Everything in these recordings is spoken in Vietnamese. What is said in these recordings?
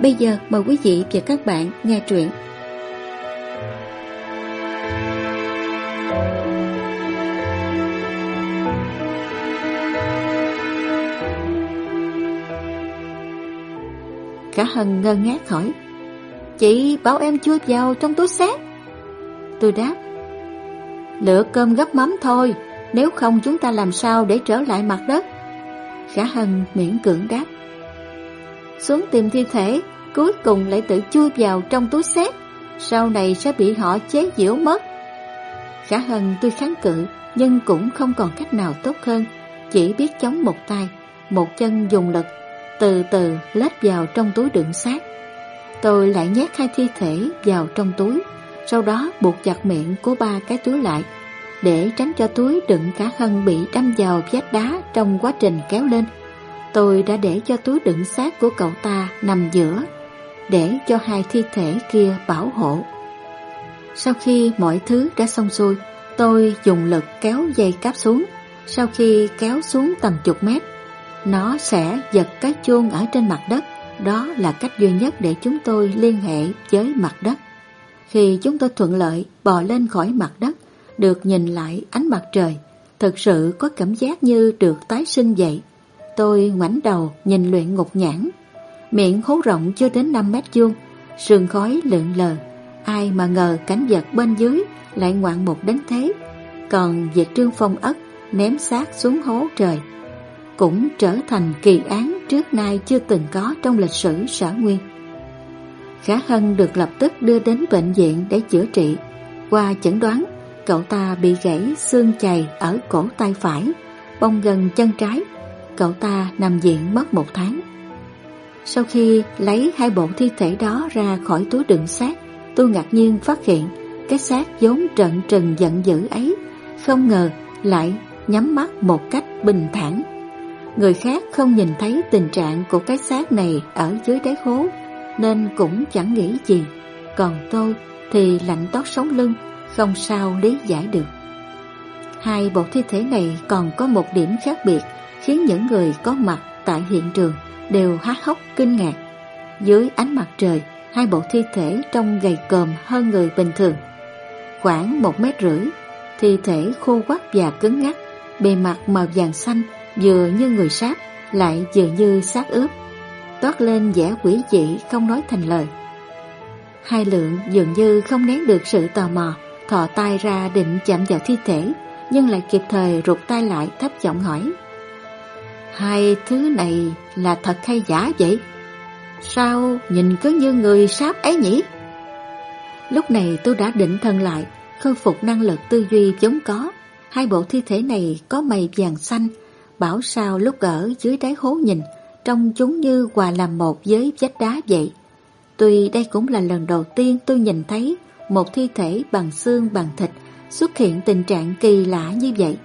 Bây giờ mời quý vị và các bạn nghe truyện. Cả Hân ngơ ngác hỏi, Chị bảo em chui vào trong túi xác Tôi đáp, Lựa cơm gấp mắm thôi, Nếu không chúng ta làm sao để trở lại mặt đất Khả Hân miễn cưỡng đáp xuống tìm thi thể, cuối cùng lại tự chui vào trong túi xếp, sau này sẽ bị họ chế giễu mất. Khả Hân tuy kháng cự, nhưng cũng không còn cách nào tốt hơn, chỉ biết chống một tay, một chân dùng lực, từ từ lết vào trong túi đựng xác. Tôi lại nhét hai thi thể vào trong túi, sau đó buộc chặt miệng của ba cái túi lại, để tránh cho túi đựng cả Hân bị đâm vào vách đá trong quá trình kéo lên. Tôi đã để cho túi đựng xác của cậu ta nằm giữa, để cho hai thi thể kia bảo hộ. Sau khi mọi thứ đã xong xuôi, tôi dùng lực kéo dây cáp xuống. Sau khi kéo xuống tầm chục mét, nó sẽ giật cái chuông ở trên mặt đất. Đó là cách duy nhất để chúng tôi liên hệ với mặt đất. Khi chúng tôi thuận lợi bò lên khỏi mặt đất, được nhìn lại ánh mặt trời, thực sự có cảm giác như được tái sinh vậy. Tôi ngoảnh đầu nhìn luyện ngục nhãn. Miệng hố rộng chưa đến 5 mét vuông Sương khói lượn lờ. Ai mà ngờ cánh vật bên dưới Lại ngoạn một đến thế. Còn diệt trương phong ất, Ném xác xuống hố trời. Cũng trở thành kỳ án Trước nay chưa từng có trong lịch sử sở nguyên. Khả Hân được lập tức đưa đến bệnh viện để chữa trị. Qua chẩn đoán, Cậu ta bị gãy xương chày ở cổ tay phải Bông gần chân trái cậu ta nằm viện mất một tháng. Sau khi lấy hai bộ thi thể đó ra khỏi túi đựng xác, tôi ngạc nhiên phát hiện cái xác vốn trận trừng giận dữ ấy, không ngờ lại nhắm mắt một cách bình thản. Người khác không nhìn thấy tình trạng của cái xác này ở dưới đáy hố, nên cũng chẳng nghĩ gì. Còn tôi thì lạnh toát sống lưng, không sao lý giải được. Hai bộ thi thể này còn có một điểm khác biệt khiến những người có mặt tại hiện trường đều há hốc kinh ngạc. Dưới ánh mặt trời, hai bộ thi thể trông gầy còm hơn người bình thường. Khoảng một mét rưỡi, thi thể khô quắt và cứng ngắc, bề mặt màu vàng xanh vừa như người sát lại vừa như xác ướp, toát lên vẻ quỷ dị không nói thành lời. Hai lượng dường như không nén được sự tò mò, thò tay ra định chạm vào thi thể, nhưng lại kịp thời rụt tay lại thấp giọng hỏi. Hai thứ này là thật hay giả vậy? Sao nhìn cứ như người sáp ấy nhỉ? Lúc này tôi đã định thần lại, khôi phục năng lực tư duy vốn có. Hai bộ thi thể này có mày vàng xanh, bảo sao lúc ở dưới đáy hố nhìn, trông chúng như hòa làm một với vách đá vậy. Tuy đây cũng là lần đầu tiên tôi nhìn thấy một thi thể bằng xương bằng thịt xuất hiện tình trạng kỳ lạ như vậy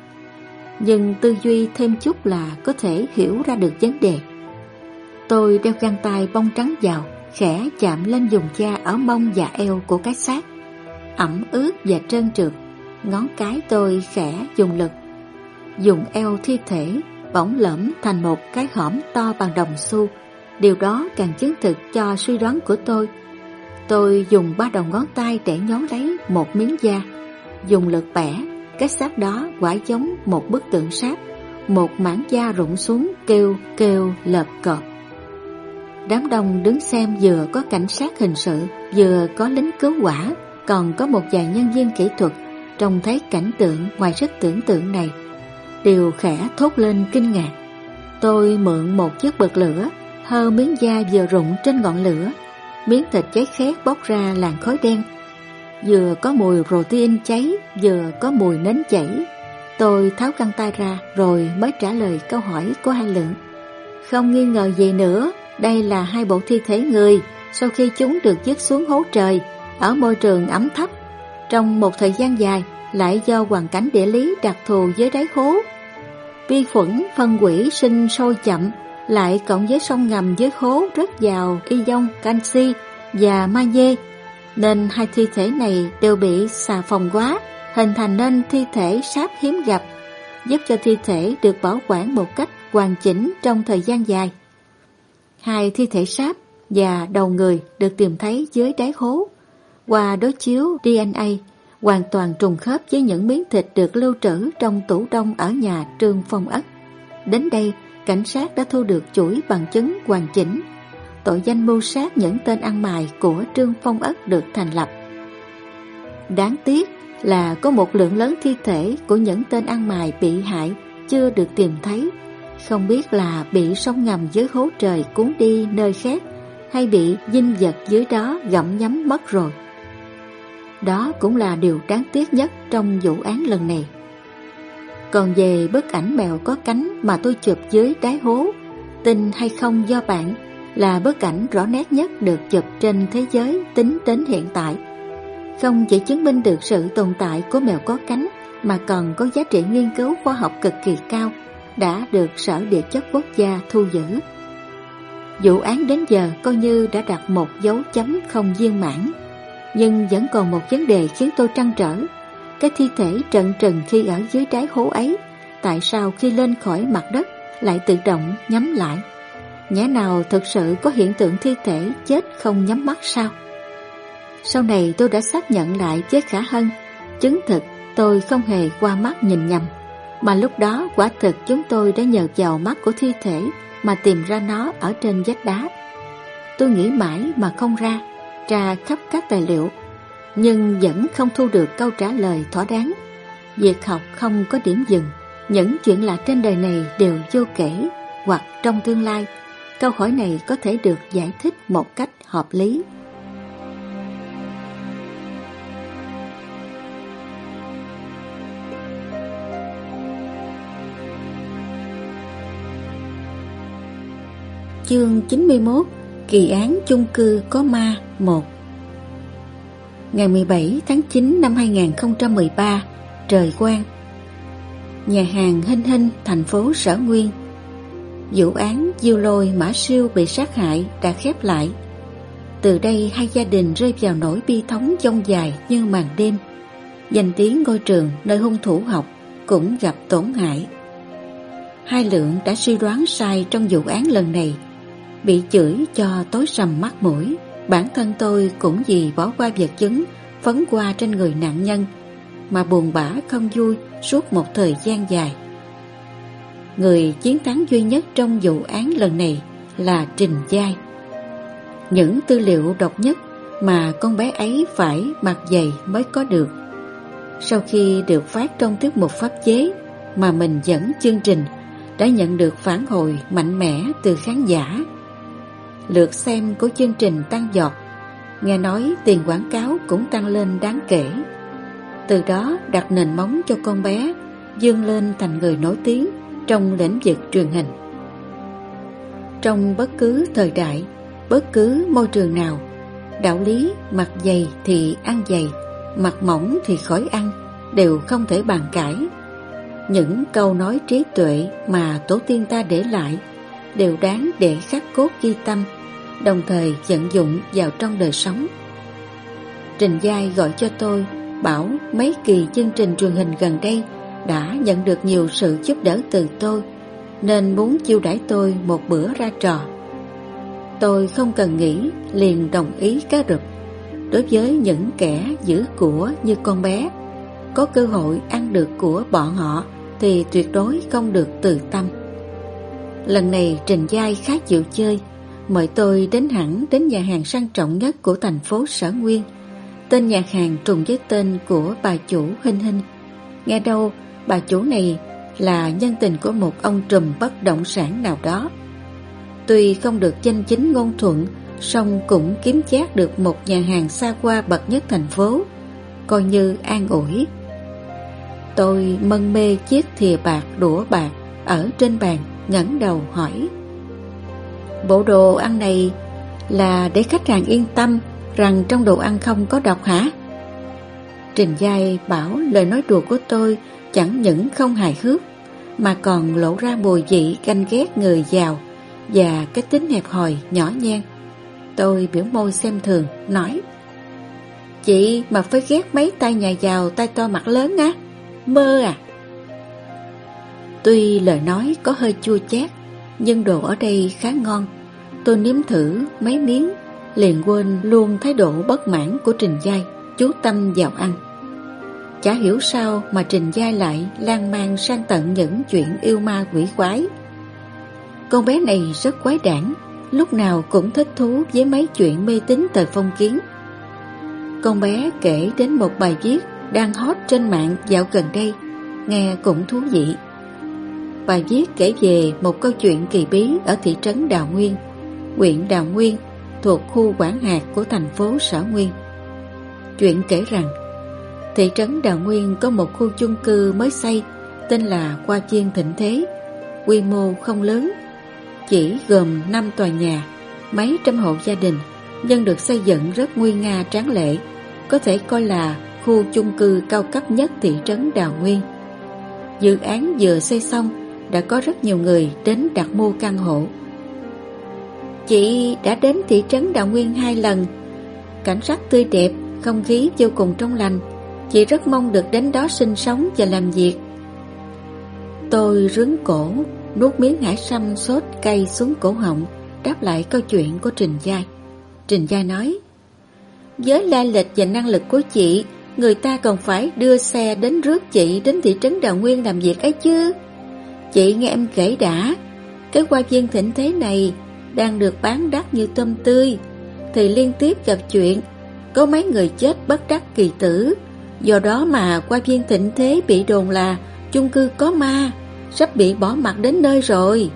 nhưng tư duy thêm chút là có thể hiểu ra được vấn đề. Tôi đeo găng tay bông trắng vào, khẽ chạm lên dùng da ở mông và eo của cái xác. Ẩm ướt và trơn trượt, ngón cái tôi khẽ dùng lực. Dùng eo thi thể, bỗng lẫm thành một cái hõm to bằng đồng xu. Điều đó càng chứng thực cho suy đoán của tôi. Tôi dùng ba đầu ngón tay để nhón lấy một miếng da, dùng lực bẻ cái xác đó quả giống một bức tượng sáp, Một mảng da rụng xuống kêu kêu, lợp cọp. Đám đông đứng xem vừa có cảnh sát hình sự, Vừa có lính cứu hỏa, Còn có một vài nhân viên kỹ thuật Trông thấy cảnh tượng ngoài sức tưởng tượng này. Đều khẽ thốt lên kinh ngạc. Tôi mượn một chiếc bật lửa, Hơ miếng da vừa rụng trên ngọn lửa. Miếng thịt cháy khét bốc ra làn khói đen Vừa có mùi protein cháy Vừa có mùi nến chảy. Tôi tháo găng tay ra Rồi mới trả lời câu hỏi của hai lượng. Không nghi ngờ gì nữa Đây là hai bộ thi thể người sau khi chúng được dứt xuống hố trời ở môi trường ẩm thấp. Trong một thời gian dài lại do hoàn cảnh địa lý đặc thù dưới đáy hố. Vi khuẩn phân quỷ sinh sôi chậm lại cộng với sông ngầm dưới hố rất giàu ion, canxi và magie nên hai thi thể này đều bị xà phòng quá hình thành nên thi thể sáp hiếm gặp giúp cho thi thể được bảo quản một cách hoàn chỉnh trong thời gian dài. Hai thi thể sáp và đầu người được tìm thấy dưới đáy hố. Qua đối chiếu DNA hoàn toàn trùng khớp với những miếng thịt được lưu trữ trong tủ đông ở nhà Trương Phong Ất. Đến đây, cảnh sát đã thu được chuỗi bằng chứng hoàn chỉnh. Tội danh mưu sát những tên ăn mày của Trương Phong Ất được thành lập. Đáng tiếc là có một lượng lớn thi thể của những tên ăn mày bị hại chưa được tìm thấy. Không biết là bị sông ngầm dưới hố trời cuốn đi nơi khác hay bị dinh vật dưới đó gặm nhắm mất rồi. Đó cũng là điều đáng tiếc nhất trong vụ án lần này. Còn về bức ảnh mèo có cánh mà tôi chụp dưới đáy hố, tin hay không do bạn là bức ảnh rõ nét nhất được chụp trên thế giới tính đến hiện tại. Không chỉ chứng minh được sự tồn tại của mèo có cánh mà còn có giá trị nghiên cứu khoa học cực kỳ cao đã được Sở Địa chất Quốc gia thu giữ. Vụ án đến giờ coi như đã đặt một dấu chấm không viên mãn. Nhưng vẫn còn một vấn đề khiến tôi trăn trở. Cái thi thể trận trần khi ở dưới đáy hố ấy, tại sao khi lên khỏi mặt đất lại tự động nhắm lại? Nhã nào thực sự có hiện tượng thi thể chết không nhắm mắt sao? Sau này tôi đã xác nhận lại với Khả Hân, chứng thực tôi không hề qua mắt nhìn nhầm, mà lúc đó quả thực chúng tôi đã nhờ vào mắt của thi thể mà tìm ra nó ở trên vách đá. Tôi nghĩ mãi mà không ra, tra khắp các tài liệu, nhưng vẫn không thu được câu trả lời thỏa đáng. Việc học không có điểm dừng, những chuyện lạ trên đời này đều vô kể, hoặc trong tương lai, câu hỏi này có thể được giải thích một cách hợp lý. Chương 91 Kỳ án chung cư có ma 1 Ngày 17 tháng 9 năm 2013 Trời quang Nhà hàng Hinh Hinh, thành phố Sở Nguyên Vụ án Diêu Lôi Mã Siêu bị sát hại đã khép lại. Từ đây hai gia đình rơi vào nỗi bi thống dông dài như màn đêm. Danh tiếng ngôi trường nơi hung thủ học cũng gặp tổn hại. Hai lượng đã suy đoán sai trong vụ án lần này. Bị chửi cho tối sầm mắt mũi, Bản thân tôi cũng vì bỏ qua vật chứng, Phấn qua trên người nạn nhân, Mà buồn bã không vui Suốt một thời gian dài. Người chiến thắng duy nhất trong vụ án lần này Là Trình Giai Những tư liệu độc nhất Mà con bé ấy phải mặc dày mới có được Sau khi được phát trong tiết mục pháp chế Mà mình dẫn chương trình, Đã nhận được phản hồi mạnh mẽ từ khán giả lượt xem của chương trình tăng giọt. Nghe nói tiền quảng cáo cũng tăng lên đáng kể. Từ đó đặt nền móng cho con bé, dương lên thành người nổi tiếng trong lĩnh vực truyền hình. Trong bất cứ thời đại, bất cứ môi trường nào, đạo lý mặt dày thì ăn dày, mặt mỏng thì khỏi ăn, đều không thể bàn cãi. Những câu nói trí tuệ mà tổ tiên ta để lại đều đáng để khắc cốt ghi tâm, đồng thời vận dụng vào trong đời sống. Trình Giai gọi cho tôi, bảo mấy kỳ chương trình truyền hình gần đây đã nhận được nhiều sự giúp đỡ từ tôi, nên muốn chiêu đãi tôi một bữa ra trò. Tôi không cần nghĩ, liền đồng ý cá rụp. Đối với những kẻ giữ của như con bé, có cơ hội ăn được của bọn họ thì tuyệt đối không được từ tâm. Lần này Trình Giai khá chịu chơi Mời tôi đến hẳn đến nhà hàng sang trọng nhất của thành phố Sở Nguyên Tên nhà hàng trùng với tên của bà chủ Hinh Hinh Nghe đâu bà chủ này là nhân tình của một ông trùm bất động sản nào đó. Tuy không được danh chính ngôn thuận, song cũng kiếm chát được một nhà hàng xa qua bậc nhất thành phố, Coi như an ủi. Tôi mân mê chiếc thìa bạc đũa bạc ở trên bàn, ngẩng đầu hỏi. Bộ đồ ăn này Là để khách hàng yên tâm rằng trong đồ ăn không có độc hả? Trình Giai bảo lời nói đùa của tôi chẳng những không hài hước mà còn lộ ra mùi vị ganh ghét người giàu và cái tính hẹp hòi nhỏ nhen. Tôi biểu môi xem thường, nói Chị mà phải ghét mấy tay nhà giàu tay to mặt lớn á, mơ à? Tuy lời nói có hơi chua chát, nhưng đồ ở đây khá ngon. Tôi nếm thử mấy miếng, liền quên luôn thái độ bất mãn của Trình Giai, chú tâm vào ăn. Chả hiểu sao mà Trình Giai lại lan man sang tận những chuyện yêu ma quỷ quái. Con bé này rất quái đản, lúc nào cũng thích thú với mấy chuyện mê tín tờ phong kiến. Con bé kể đến một bài viết đang hot trên mạng dạo gần đây, nghe cũng thú vị. Bài viết kể về một câu chuyện kỳ bí ở thị trấn Đào Nguyên, huyện Đào Nguyên, thuộc khu quản hạt của thành phố Sở Nguyên. Chuyện kể rằng, thị trấn Đào Nguyên có một khu chung cư mới xây tên là Qua Chiên Thịnh Thế, quy mô không lớn, chỉ gồm 5 tòa nhà, mấy trăm hộ gia đình, nhưng được xây dựng rất nguy nga tráng lệ, có thể coi là khu chung cư cao cấp nhất thị trấn Đào Nguyên. Dự án vừa xây xong, đã có rất nhiều người đến đặt mua căn hộ. Chị đã đến thị trấn Đào Nguyên hai lần, cảnh sắc tươi đẹp, không khí vô cùng trong lành. Chị rất mong được đến đó sinh sống và làm việc. Tôi rướng cổ, nuốt miếng hải sâm sốt cay xuống cổ họng, đáp lại câu chuyện của Trình Giai. Trình Giai nói, với la lịch và năng lực của chị, người ta còn phải đưa xe đến rước chị đến thị trấn Đào Nguyên làm việc ấy chứ. Chị nghe em kể đã, cái hoa viên thịnh thế này đang được bán đắt như tôm tươi, thì liên tiếp gặp chuyện, có mấy người chết bất đắc kỳ tử. Do đó mà qua viên thịnh thế bị đồn là chung cư có ma, sắp bị bỏ mặt đến nơi rồi.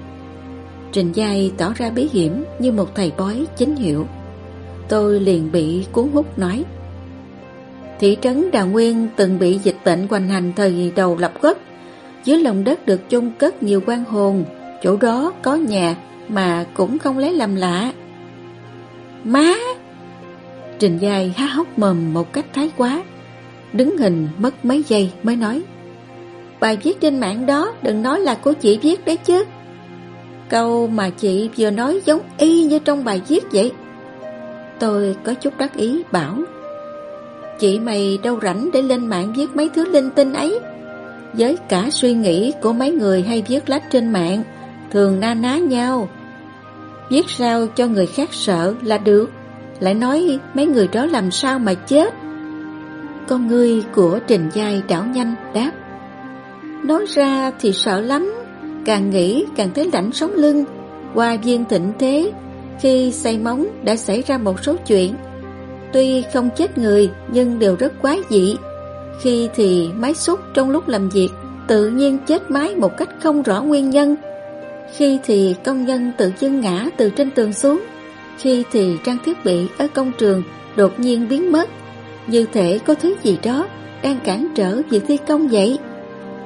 Trình Giai tỏ ra bí hiểm như một thầy bói chính hiệu. Tôi liền bị cuốn hút nói. Thị trấn Đà Nguyên từng bị dịch bệnh hoành hành thời đầu lập quốc. Dưới lòng đất được chôn cất nhiều quan hồn, chỗ đó có nhà mà cũng không lấy làm lạ. Má! Trình Giai há hốc mồm một cách thái quá. Đứng hình mất mấy giây mới nói. Bài viết trên mạng đó đừng nói là của chị viết đấy chứ. Câu mà chị vừa nói giống y như trong bài viết vậy. Tôi có chút đắc ý bảo, Chị mày đâu rảnh để lên mạng viết mấy thứ linh tinh ấy Với cả suy nghĩ của mấy người hay viết lách trên mạng, Thường na ná nhau Viết sao cho người khác sợ là được, Lại nói mấy người đó làm sao mà chết con người của Trình Giai đảo nhanh, đáp. Nói ra thì sợ lắm, Càng nghĩ càng thấy lạnh sống lưng. Qua viên thịnh thế, Khi xây móng đã xảy ra một số chuyện. Tuy không chết người, nhưng đều rất quái dị. Khi thì máy xúc trong lúc làm việc, tự nhiên chết máy một cách không rõ nguyên nhân. Khi thì công nhân tự dưng ngã từ trên tường xuống. Khi thì trang thiết bị ở công trường đột nhiên biến mất. Như thể có thứ gì đó đang cản trở việc thi công vậy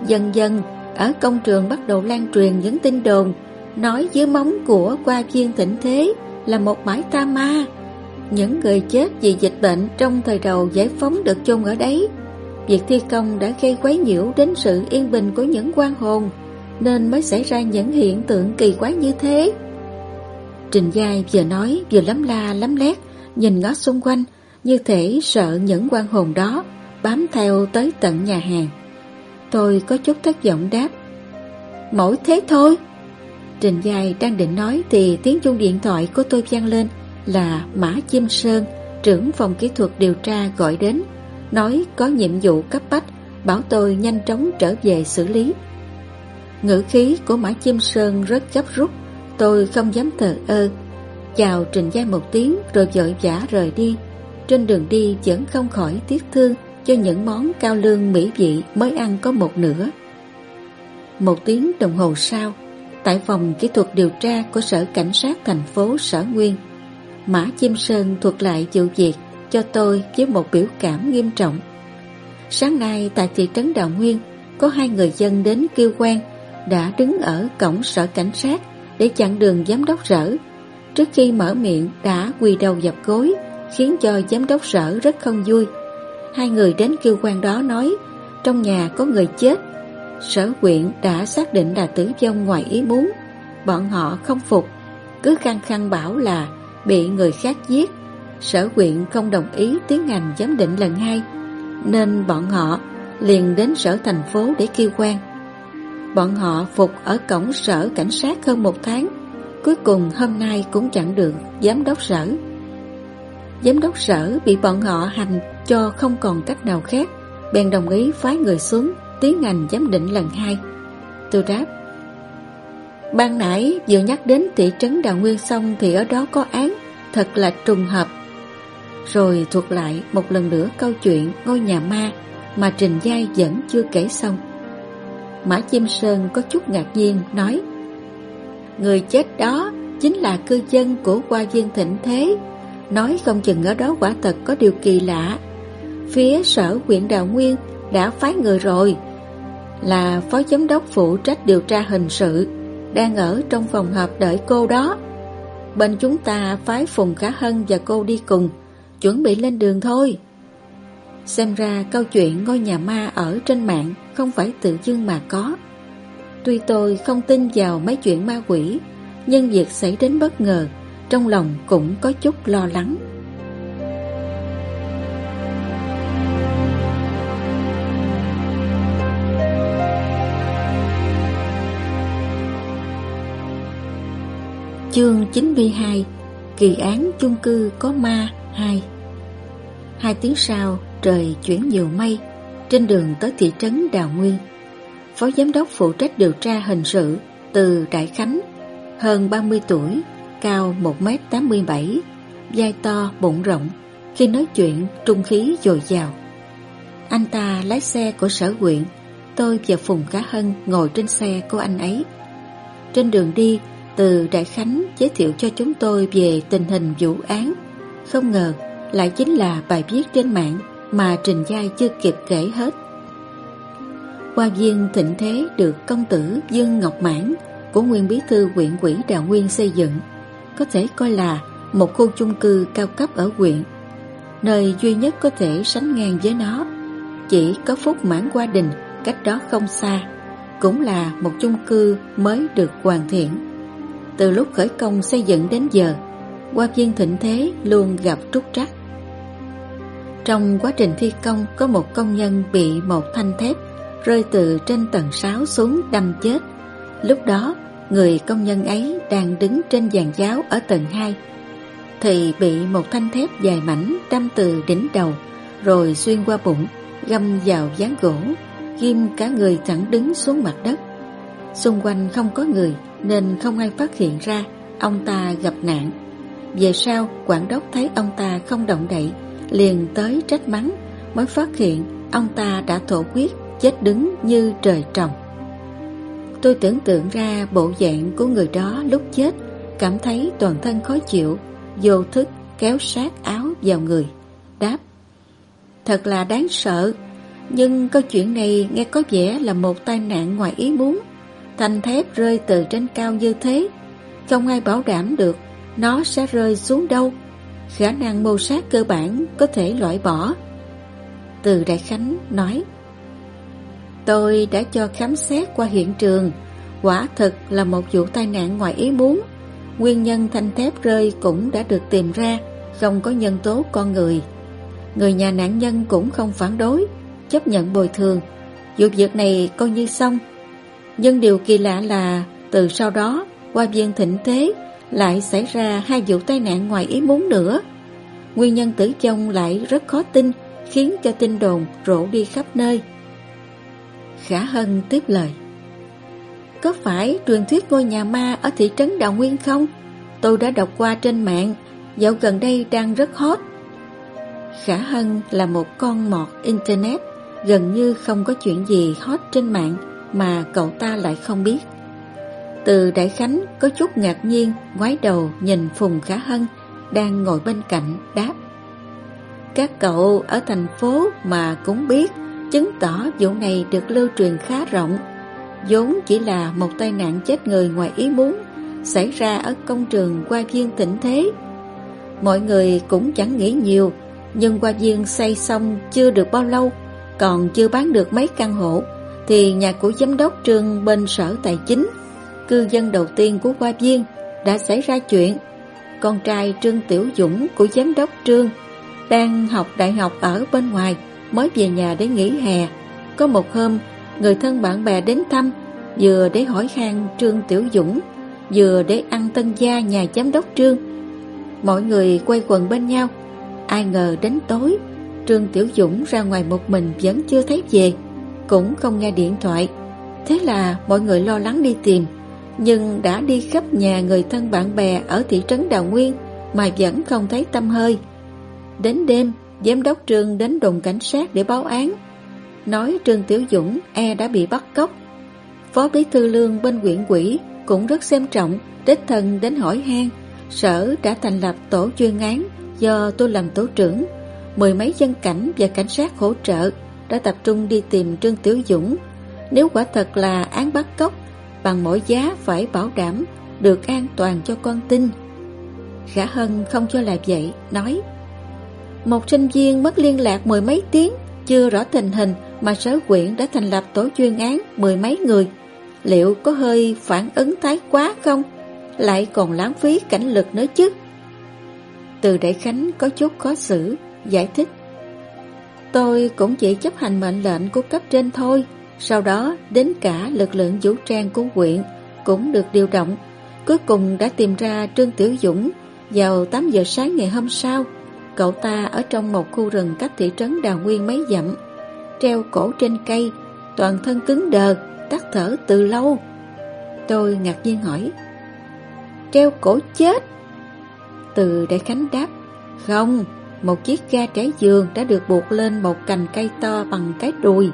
Dần dần ở công trường bắt đầu lan truyền những tin đồn Nói dưới móng của qua viên thịnh thế là một bãi ta ma những người chết vì dịch bệnh trong thời đầu giải phóng được chôn ở đấy. Việc thi công đã gây quấy nhiễu đến sự yên bình của những quan hồn, nên mới xảy ra những hiện tượng kỳ quái như thế. Trình Giai vừa nói vừa lắm la lắm lét, nhìn ngó xung quanh, như thể sợ những quan hồn đó bám theo tới tận nhà hàng. Tôi có chút thất vọng đáp. Mỗi thế thôi. Trình Giai đang định nói thì tiếng chuông điện thoại của tôi vang lên là Mã Chim Sơn, trưởng phòng kỹ thuật điều tra gọi đến, nói có nhiệm vụ cấp bách, bảo tôi nhanh chóng trở về xử lý. Ngữ khí của Mã Chim Sơn rất gấp rút, tôi không dám thờ ơ. Chào Trình Giai một tiếng rồi vội vã rời đi. Trên đường đi vẫn không khỏi tiếc thương cho những món cao lương mỹ vị mới ăn có một nửa. Một tiếng đồng hồ sau, tại phòng kỹ thuật điều tra của Sở Cảnh sát thành phố Sở Nguyên, Mã Chim Sơn thuật lại vụ việc cho tôi với một biểu cảm nghiêm trọng. Sáng nay tại thị trấn Đào Nguyên, có hai người dân đến kêu quan đã đứng ở cổng sở cảnh sát để chặn đường giám đốc rỡ. Trước khi mở miệng đã quỳ đầu dập gối Khiến cho giám đốc sở rất không vui. Hai người đến kêu quan đó nói, Trong nhà có người chết. Sở quyện đã xác định là tử vong ngoài ý muốn. Bọn họ không phục, Cứ khăng khăng bảo là Bị người khác giết. Sở quyện không đồng ý tiến hành giám định lần hai, Nên bọn họ liền đến sở thành phố để kêu quan. Bọn họ phục ở cổng sở cảnh sát hơn một tháng, Cuối cùng hôm nay cũng chặn được giám đốc sở. Giám đốc sở bị bọn họ hành cho không còn cách nào khác, Bèn đồng ý phái người xuống tiến hành giám định lần hai. Tôi đáp, Ban nãy vừa nhắc đến thị trấn Đào Nguyên xong thì ở đó có án, Thật là trùng hợp. Rồi thuật lại một lần nữa câu chuyện ngôi nhà ma Mà Trình Giai vẫn chưa kể xong. Mã Chim Sơn có chút ngạc nhiên, nói, Người chết đó chính là cư dân của qua viên thịnh thế Nói không chừng ở đó quả thật có điều kỳ lạ. Phía sở huyện Đào Nguyên đã phái người rồi. Là phó giám đốc phụ trách điều tra hình sự, Đang ở trong phòng họp đợi cô đó. Bên chúng ta phái Phùng Khả Hân và cô đi cùng, Chuẩn bị lên đường thôi. Xem ra câu chuyện ngôi nhà ma ở trên mạng Không phải tự dưng mà có. Tuy tôi không tin vào mấy chuyện ma quỷ, Nhưng việc xảy đến bất ngờ trong lòng cũng có chút lo lắng. Chương 92 Kỳ án chung cư có ma 2 Hai tiếng sau trời chuyển nhiều mây Trên đường tới thị trấn Đào Nguyên Phó Giám đốc phụ trách điều tra hình sự từ Đại Khánh, hơn 30 tuổi, cao 1m87, vai to, bụng rộng, khi nói chuyện trung khí dồi dào. Anh ta lái xe của sở quyện, tôi và Phùng Cá Hân ngồi trên xe của anh ấy. Trên đường đi, từ Đại Khánh giới thiệu cho chúng tôi về tình hình vụ án. Không ngờ, lại chính là bài viết trên mạng mà Trình Giai chưa kịp kể hết. Qua viên thịnh thế được công tử Dương Ngọc Mãn của nguyên bí thư huyện quỹ Đào Nguyên xây dựng, có thể coi là một khu chung cư cao cấp ở huyện, nơi duy nhất có thể sánh ngang với nó. Chỉ có Phúc Mãn Qua Đình cách đó không xa, cũng là một chung cư mới được hoàn thiện. Từ lúc khởi công xây dựng đến giờ, qua viên thịnh thế luôn gặp trúc trắc. Trong quá trình thi công có một công nhân bị một thanh thép rơi từ trên tầng 6 xuống đâm chết. Lúc đó, người công nhân ấy đang đứng trên giàn giáo ở tầng 2 thì bị một thanh thép dài mảnh đâm từ đỉnh đầu rồi xuyên qua bụng, găm vào dáng gỗ, ghim cả người thẳng đứng xuống mặt đất. Xung quanh không có người nên không ai phát hiện ra ông ta gặp nạn. Về sau, quản đốc thấy ông ta không động đậy, liền tới trách mắng, mới phát hiện ông ta đã thổ quyết chết đứng như trời trồng. Tôi tưởng tượng ra bộ dạng của người đó lúc chết, cảm thấy toàn thân khó chịu, vô thức kéo sát áo vào người, đáp. Thật là đáng sợ, nhưng câu chuyện này nghe có vẻ là một tai nạn ngoài ý muốn. Thanh thép rơi từ trên cao như thế, không ai bảo đảm được nó sẽ rơi xuống đâu. Khả năng mô sát cơ bản có thể loại bỏ. Từ Đại Khánh nói, Tôi đã cho khám xét qua hiện trường. Quả thực là một vụ tai nạn ngoài ý muốn. Nguyên nhân thanh thép rơi cũng đã được tìm ra, Không có nhân tố con người. Người nhà nạn nhân cũng không phản đối, Chấp nhận bồi thường. Vụ việc này coi như xong. Nhưng điều kỳ lạ là Từ sau đó, Qua viên thịnh thế, Lại xảy ra hai vụ tai nạn ngoài ý muốn nữa. Nguyên nhân tử vong lại rất khó tin, Khiến cho tin đồn rộ đi khắp nơi. Khả Hân tiếp lời. Có phải truyền thuyết ngôi nhà ma ở thị trấn Đào Nguyên không? Tôi đã đọc qua trên mạng, Dạo gần đây đang rất hot. Khả Hân là một con mọt Internet, Gần như không có chuyện gì hot trên mạng Mà cậu ta lại không biết. Từ Đại Khánh có chút ngạc nhiên, Ngoái đầu nhìn Phùng Khả Hân Đang ngồi bên cạnh đáp. Các cậu ở thành phố mà cũng biết chứng tỏ vụ này được lưu truyền khá rộng, vốn chỉ là một tai nạn chết người ngoài ý muốn, xảy ra ở công trường qua viên tỉnh thế. Mọi người cũng chẳng nghĩ nhiều, nhưng qua viên xây xong chưa được bao lâu, còn chưa bán được mấy căn hộ, thì nhà của giám đốc trường bên sở tài chính, cư dân đầu tiên của qua viên, đã xảy ra chuyện. Con trai Trương Tiểu Dũng của giám đốc Trương đang học đại học ở bên ngoài, mới về nhà để nghỉ hè. Có một hôm, người thân bạn bè đến thăm, vừa để hỏi han Trương Tiểu Dũng, vừa để ăn tân gia nhà giám đốc Trương. Mọi người quay quần bên nhau, ai ngờ đến tối, Trương Tiểu Dũng ra ngoài một mình vẫn chưa thấy về, cũng không nghe điện thoại. Thế là mọi người lo lắng đi tìm, nhưng đã đi khắp nhà người thân bạn bè ở thị trấn Đào Nguyên mà vẫn không thấy tâm hơi. Đến đêm, giám đốc Trương đến đồn cảnh sát để báo án. Nói Trương Tiểu Dũng e đã bị bắt cóc. Phó bí thư lương bên quyện quỹ cũng rất xem trọng, đích thân đến hỏi han. Sở đã thành lập tổ chuyên án do tôi làm tổ trưởng. Mười mấy dân cảnh và cảnh sát hỗ trợ đã tập trung đi tìm Trương Tiểu Dũng. Nếu quả thật là án bắt cóc, bằng mỗi giá phải bảo đảm được an toàn cho con tin. Khả Hân không cho là vậy, nói một sinh viên mất liên lạc mười mấy tiếng, chưa rõ tình hình mà sở quyện đã thành lập tổ chuyên án mười mấy người. Liệu có hơi phản ứng thái quá không? Lại còn lãng phí cảnh lực nữa chứ. Từ Đại Khánh có chút khó xử, giải thích. Tôi cũng chỉ chấp hành mệnh lệnh của cấp trên thôi. Sau đó đến cả lực lượng vũ trang của quyện cũng được điều động. Cuối cùng đã tìm ra Trương Tiểu Dũng vào 8 giờ sáng ngày hôm sau. Cậu ta ở trong một khu rừng cách thị trấn Đào Nguyên mấy dặm, treo cổ trên cây, toàn thân cứng đờ, tắt thở từ lâu. Tôi ngạc nhiên hỏi, treo cổ chết? Từ Đại Khánh đáp, không, một chiếc ga trái giường đã được buộc lên một cành cây to bằng cái đùi.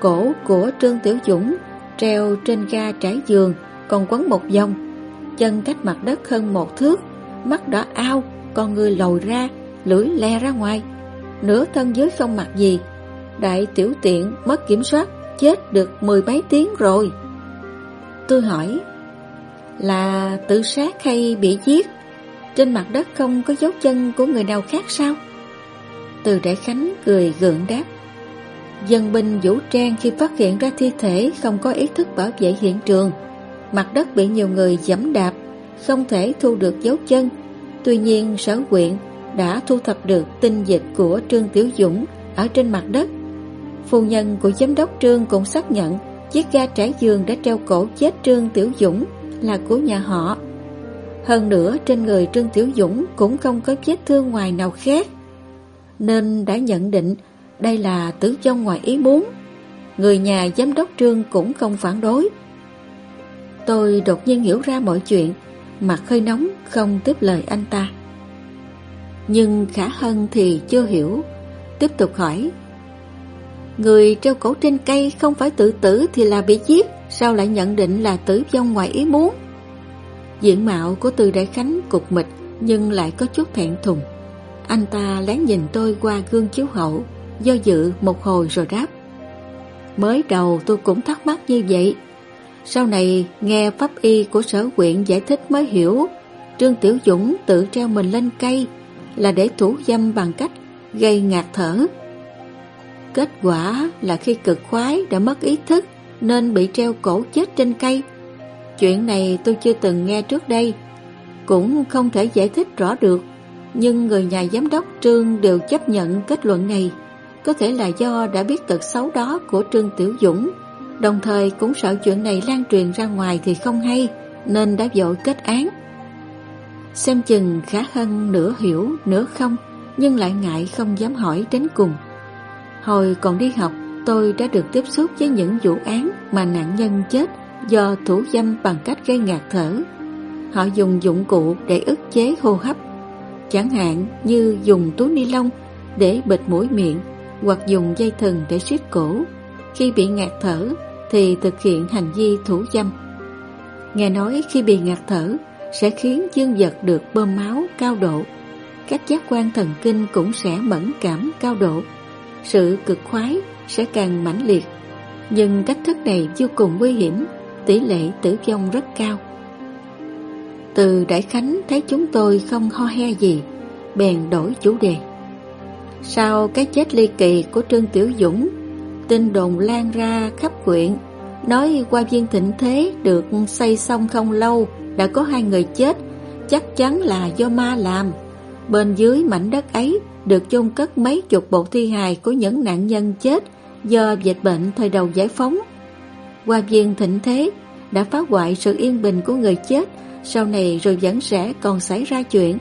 Cổ của Trương Tiểu Dũng treo trên ga trái giường còn quấn một vòng, chân cách mặt đất hơn một thước, mắt đỏ ao, con người lồi ra, lưỡi le ra ngoài, nửa thân dưới không mặc gì. Đại tiểu tiện mất kiểm soát, chết được mười mấy tiếng rồi. Tôi hỏi, là tự sát hay bị giết? Trên mặt đất không có dấu chân của người nào khác sao? Từ Đại Khánh cười gượng đáp. Dân binh vũ trang khi phát hiện ra thi thể không có ý thức bảo vệ hiện trường. Mặt đất bị nhiều người dẫm đạp, không thể thu được dấu chân. Tuy nhiên sở quyện đã thu thập được tinh dịch của Trương Tiểu Dũng ở trên mặt đất. Phu nhân của giám đốc Trương cũng xác nhận chiếc ga trải giường đã treo cổ chết Trương Tiểu Dũng là của nhà họ. Hơn nữa trên người Trương Tiểu Dũng cũng không có vết thương ngoài nào khác, nên đã nhận định đây là tử vong ngoài ý muốn. Người nhà giám đốc Trương cũng không phản đối. Tôi đột nhiên hiểu ra mọi chuyện, mặt hơi nóng không tiếp lời anh ta. Nhưng Khả Hân thì chưa hiểu. Tiếp tục hỏi, Người treo cổ trên cây không phải tự tử thì là bị giết, Sao lại nhận định là tử vong ngoài ý muốn? Diện mạo của Từ Đại Khánh cục mịch Nhưng lại có chút thẹn thùng. Anh ta lén nhìn tôi qua gương chiếu hậu, Do dự một hồi rồi đáp, Mới đầu tôi cũng thắc mắc như vậy. Sau này nghe pháp y của sở quyện giải thích mới hiểu. Trương Tiểu Dũng tự treo mình lên cây là để thủ dâm bằng cách gây ngạt thở. Kết quả là khi cực khoái đã mất ý thức nên bị treo cổ chết trên cây. Chuyện này tôi chưa từng nghe trước đây, cũng không thể giải thích rõ được, nhưng người nhà giám đốc Trương đều chấp nhận kết luận này. Có thể là do đã biết tật xấu đó của Trương Tiểu Dũng, đồng thời cũng sợ chuyện này lan truyền ra ngoài thì không hay, nên đã dội kết án. Xem chừng khá hân nửa hiểu, nửa không, Nhưng lại ngại không dám hỏi đến cùng. Hồi còn đi học, Tôi đã được tiếp xúc với những vụ án Mà nạn nhân chết Do thủ dâm bằng cách gây ngạt thở. Họ dùng dụng cụ để ức chế hô hấp, Chẳng hạn như dùng túi ni lông Để bịt mũi miệng Hoặc dùng dây thừng để siết cổ. Khi bị ngạt thở Thì thực hiện hành vi thủ dâm. Nghe nói khi bị ngạt thở sẽ khiến dương vật được bơm máu cao độ. Các giác quan thần kinh cũng sẽ mẫn cảm cao độ. Sự cực khoái sẽ càng mãnh liệt. Nhưng cách thức này vô cùng nguy hiểm, tỷ lệ tử vong rất cao. Từ Đại Khánh thấy chúng tôi không ho he gì, bèn đổi chủ đề. Sau cái chết ly kỳ của Trương Tiểu Dũng, tin đồn lan ra khắp huyện, nói qua viên thịnh thế được xây xong không lâu, đã có hai người chết, chắc chắn là do ma làm. Bên dưới mảnh đất ấy được chôn cất mấy chục bộ thi hài của những nạn nhân chết do dịch bệnh thời đầu giải phóng. Qua viên thịnh thế đã phá hoại sự yên bình của người chết, sau này rồi vẫn sẽ còn xảy ra chuyện.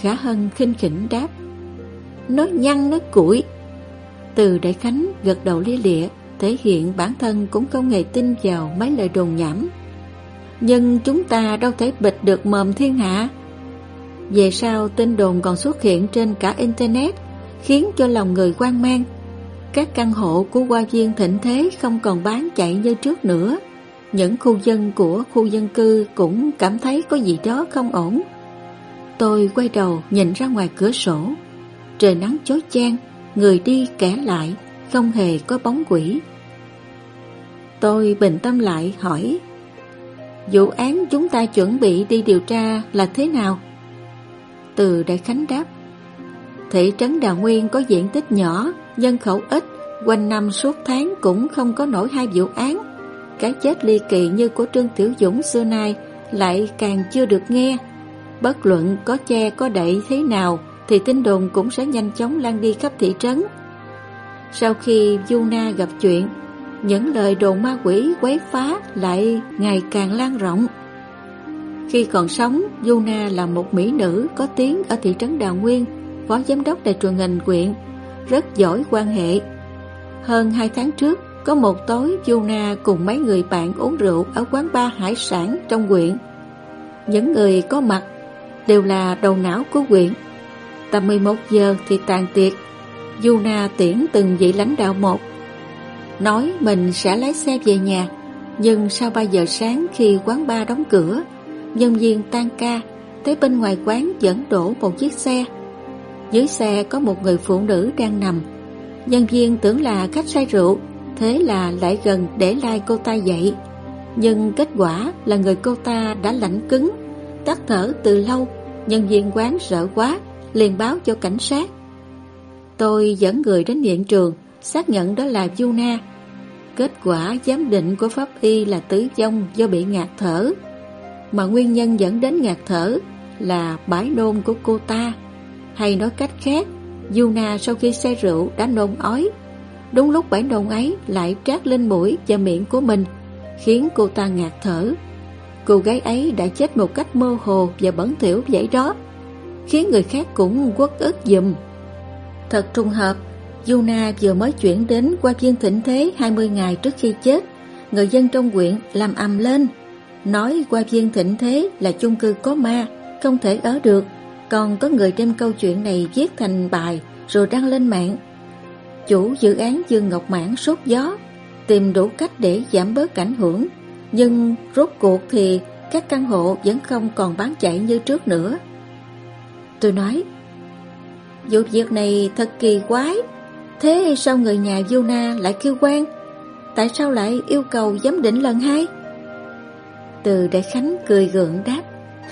Khả Hân khinh khỉnh đáp Nói nhăn nói củi Từ Đại Khánh gật đầu lia lịa Thể hiện bản thân cũng không hề tin vào mấy lời đồn nhảm nhưng chúng ta đâu thể bịt được mồm thiên hạ. Về sau, tin đồn còn xuất hiện trên cả Internet, Khiến cho lòng người quan mang. Các căn hộ của Hoa viên thịnh thế không còn bán chạy như trước nữa. Những khu dân của khu dân cư cũng cảm thấy có gì đó không ổn. Tôi quay đầu nhìn ra ngoài cửa sổ. Trời nắng chói chang, Người đi kẻ lại, Không hề có bóng quỷ. Tôi bình tâm lại, hỏi Vụ án chúng ta chuẩn bị đi điều tra là thế nào? Từ Đại Khánh đáp Thị trấn Đào Nguyên có diện tích nhỏ Nhân khẩu ít Quanh năm suốt tháng cũng không có nổi hai vụ án Cái chết ly kỳ như của Trương Tiểu Dũng xưa nay Lại càng chưa được nghe Bất luận có che có đậy thế nào thì tin đồn cũng sẽ nhanh chóng lan đi khắp thị trấn. Sau khi Yuna gặp chuyện, những lời đồn ma quỷ quấy phá lại ngày càng lan rộng. Khi còn sống, Yuna là một mỹ nữ có tiếng ở thị trấn Đào Nguyên, phó giám đốc đài truyền hình quyện, rất giỏi quan hệ. Hơn hai tháng trước, có một tối Yuna cùng mấy người bạn uống rượu ở quán ba hải sản trong quyện. Những người có mặt đều là đầu não của quyện. Tầm 11 giờ thì tàn tiệc, Yuna tiễn từng vị lãnh đạo một. Nói mình sẽ lái xe về nhà, nhưng sau 3 giờ sáng khi quán bar đóng cửa, nhân viên tan ca, tới bên ngoài quán dẫn đổ một chiếc xe. Dưới xe có một người phụ nữ đang nằm. Nhân viên tưởng là khách say rượu, thế là lại gần để lai cô ta dậy. Nhưng kết quả là người cô ta đã lạnh cứng, tắt thở từ lâu Nhân viên quán sợ quá, liền báo cho cảnh sát. Tôi dẫn người đến hiện trường, xác nhận đó là Yuna. Kết quả giám định của pháp y là tử vong do bị ngạt thở. Mà nguyên nhân dẫn đến ngạt thở là bãi nôn của cô ta. Hay nói cách khác, Yuna sau khi say rượu đã nôn ói. Đúng lúc bãi nôn ấy lại trát lên mũi và miệng của mình, khiến cô ta ngạt thở. Cô gái ấy đã chết một cách mơ hồ và bẩn thỉu vậy đó Khiến người khác cũng quất ức dùm Thật trùng hợp Yuna vừa mới chuyển đến qua viên thịnh thế 20 ngày trước khi chết. Người dân trong quyện làm ầm lên Nói qua viên thịnh thế là chung cư có ma Không thể ở được. Còn có người đem câu chuyện này viết thành bài Rồi đăng lên mạng. Chủ dự án Dương Ngọc Mãn sốt gió Tìm đủ cách để giảm bớt ảnh hưởng. Nhưng rốt cuộc thì các căn hộ vẫn không còn bán chạy như trước nữa. Tôi nói, vụ việc này thật kỳ quái, thế sao người nhà Yuna lại kêu quan? Tại sao lại yêu cầu giám định lần hai? Từ Đại Khánh cười gượng đáp,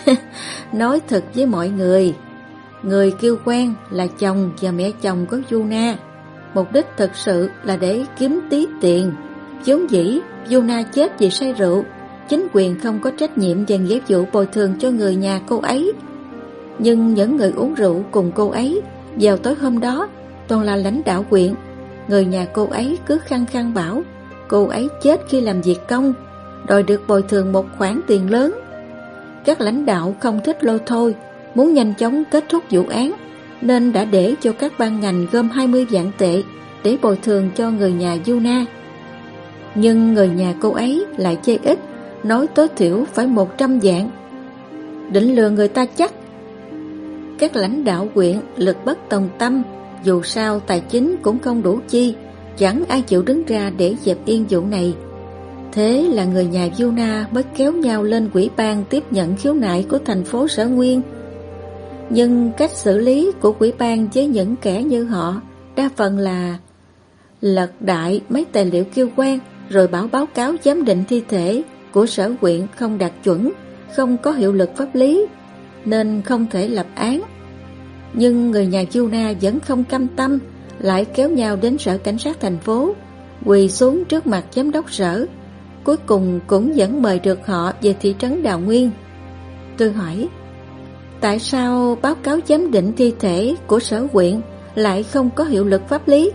nói thật với mọi người, người kêu quan là chồng và mẹ chồng của Yuna. Mục đích thật sự là để kiếm tí tiền, Giống dĩ Yuna chết vì say rượu Chính quyền không có trách nhiệm dành nghĩa vụ bồi thường cho người nhà cô ấy Nhưng những người uống rượu cùng cô ấy Vào tối hôm đó Toàn là lãnh đạo quyện Người nhà cô ấy cứ khăng khăng bảo, Cô ấy chết khi làm việc công, Đòi được bồi thường một khoản tiền lớn. Các lãnh đạo không thích lôi thôi, Muốn nhanh chóng kết thúc vụ án, Nên đã để cho các ban ngành gom 20 vạn tệ Để bồi thường cho người nhà Yuna. Nhưng người nhà cô ấy lại chê ít, Nói tối thiểu phải 100 dạng Định lừa người ta chắc. Các lãnh đạo quyện lực bất tòng tâm dù sao tài chính cũng không đủ chi Chẳng ai chịu đứng ra để dẹp yên vụ này Thế là người nhà Yuna mới kéo nhau lên quỹ ban tiếp nhận khiếu nại của thành phố Sở Nguyên. Nhưng cách xử lý của quỹ ban với những kẻ như họ đa phần là lật đại mấy tài liệu kêu quan rồi bảo báo cáo giám định thi thể của sở quyện không đạt chuẩn, không có hiệu lực pháp lý, nên không thể lập án. Nhưng người nhà Chuna vẫn không cam tâm, lại kéo nhau đến sở cảnh sát thành phố, quỳ xuống trước mặt giám đốc sở. Cuối cùng cũng vẫn mời được họ về thị trấn Đào Nguyên. Tôi hỏi, tại sao báo cáo giám định thi thể của sở huyện lại không có hiệu lực pháp lý?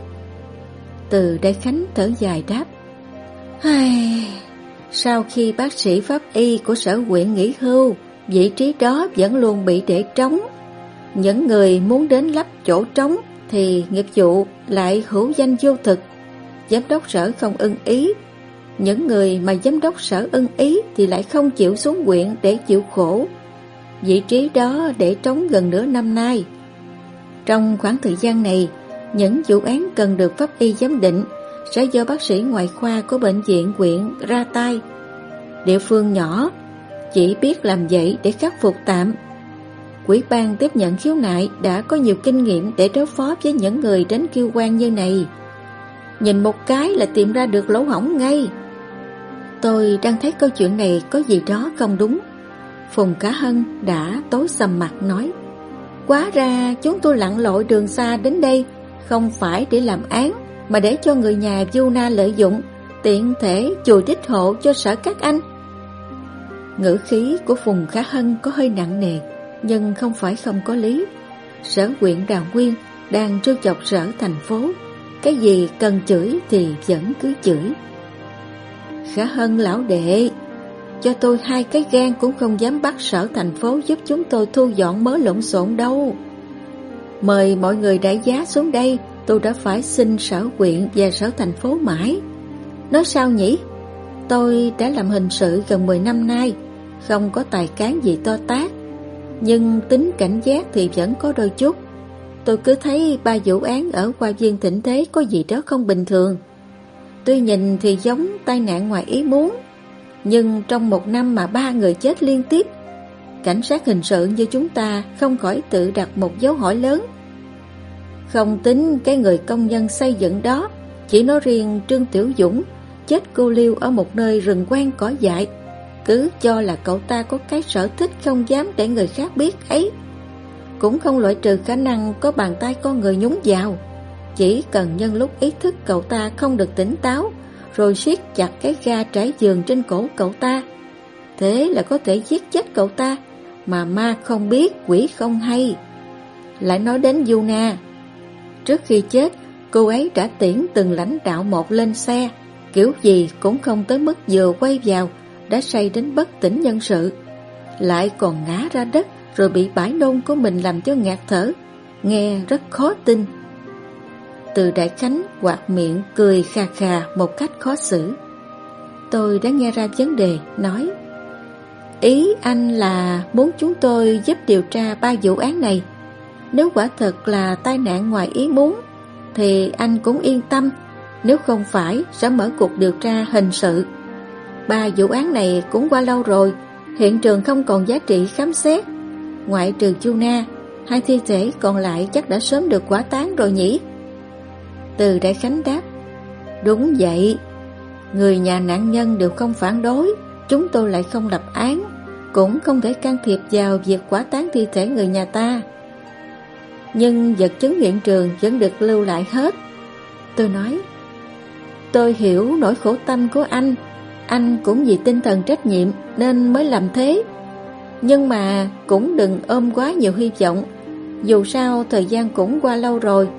Từ Đại Khánh thở dài đáp, Ai... Sau khi bác sĩ pháp y của sở huyện nghỉ hưu, vị trí đó vẫn luôn bị để trống. Những người muốn đến lắp chỗ trống thì nghiệp vụ lại hữu danh vô thực. Giám đốc sở không ưng ý. Những người mà giám đốc sở ưng ý thì lại không chịu xuống quyện để chịu khổ. Vị trí đó để trống gần nửa năm nay. Trong khoảng thời gian này, những vụ án cần được pháp y giám định sẽ do bác sĩ ngoại khoa của bệnh viện quyện ra tay. Địa phương nhỏ, chỉ biết làm vậy để khắc phục tạm. Quỹ ban tiếp nhận khiếu nại đã có nhiều kinh nghiệm để đối phó với những người đến kêu quan như này. Nhìn một cái là tìm ra được lỗ hỏng ngay. Tôi đang thấy câu chuyện này có gì đó không đúng. Phùng Cá Hân đã tối sầm mặt nói Quá ra chúng tôi lặn lội đường xa đến đây Không phải để làm án mà để cho người nhà Na lợi dụng, tiện thể chùi đích hộ cho sở các anh. Ngữ khí của Phùng Khả Hân có hơi nặng nề, nhưng không phải không có lý. Sở huyện Đào Nguyên đang trêu chọc sở thành phố, cái gì cần chửi thì vẫn cứ chửi. Khả Hân lão đệ, cho tôi hai cái gan cũng không dám bắt sở thành phố giúp chúng tôi thu dọn mớ lộn xộn đâu. Mời mọi người đại giá xuống đây tôi đã phải xin sở quyện và sở thành phố mãi. Nói sao nhỉ? Tôi đã làm hình sự gần 10 năm nay, không có tài cán gì to tác. Nhưng tính cảnh giác thì vẫn có đôi chút. Tôi cứ thấy ba vụ án ở qua viên thịnh thế có gì đó không bình thường. Tuy nhìn thì giống tai nạn ngoài ý muốn, nhưng trong một năm mà ba người chết liên tiếp, cảnh sát hình sự như chúng ta không khỏi tự đặt một dấu hỏi lớn. Không tính cái người công nhân xây dựng đó, chỉ nói riêng Trương Tiểu Dũng chết cô liêu ở một nơi rừng quen cỏ dại, cứ cho là cậu ta có cái sở thích không dám để người khác biết ấy. Cũng không loại trừ khả năng có bàn tay con người nhúng vào, chỉ cần nhân lúc ý thức cậu ta không được tỉnh táo, rồi siết chặt cái ga trải giường trên cổ cậu ta. Thế là có thể giết chết cậu ta, mà ma không biết, quỷ không hay. Lại nói đến Yuna, Trước khi chết, cô ấy đã tiễn từng lãnh đạo một lên xe, kiểu gì cũng không tới mức vừa quay vào, đã say đến bất tỉnh nhân sự. Lại còn ngã ra đất rồi bị bãi nôn của mình làm cho ngạt thở, nghe rất khó tin. Từ Đại Khánh quạt miệng cười khà khà một cách khó xử. Tôi đã nghe ra vấn đề, nói Ý anh là muốn chúng tôi giúp điều tra ba vụ án này nếu quả thật là tai nạn ngoài ý muốn Thì anh cũng yên tâm Nếu không phải sẽ mở cuộc điều tra hình sự Ba vụ án này cũng qua lâu rồi Hiện trường không còn giá trị khám xét. Ngoại trừ Chu Na Hai thi thể còn lại chắc đã sớm được quả tán rồi nhỉ? Từ Đại Khánh đáp Đúng vậy. Người nhà nạn nhân đều không phản đối Chúng tôi lại không lập án Cũng không thể can thiệp vào việc quả tán thi thể người nhà ta. Nhưng vật chứng hiện trường vẫn được lưu lại hết. Tôi nói, tôi hiểu nỗi khổ tâm của anh, anh cũng vì tinh thần trách nhiệm nên mới làm thế. Nhưng mà cũng đừng ôm quá nhiều hy vọng, dù sao thời gian cũng qua lâu rồi,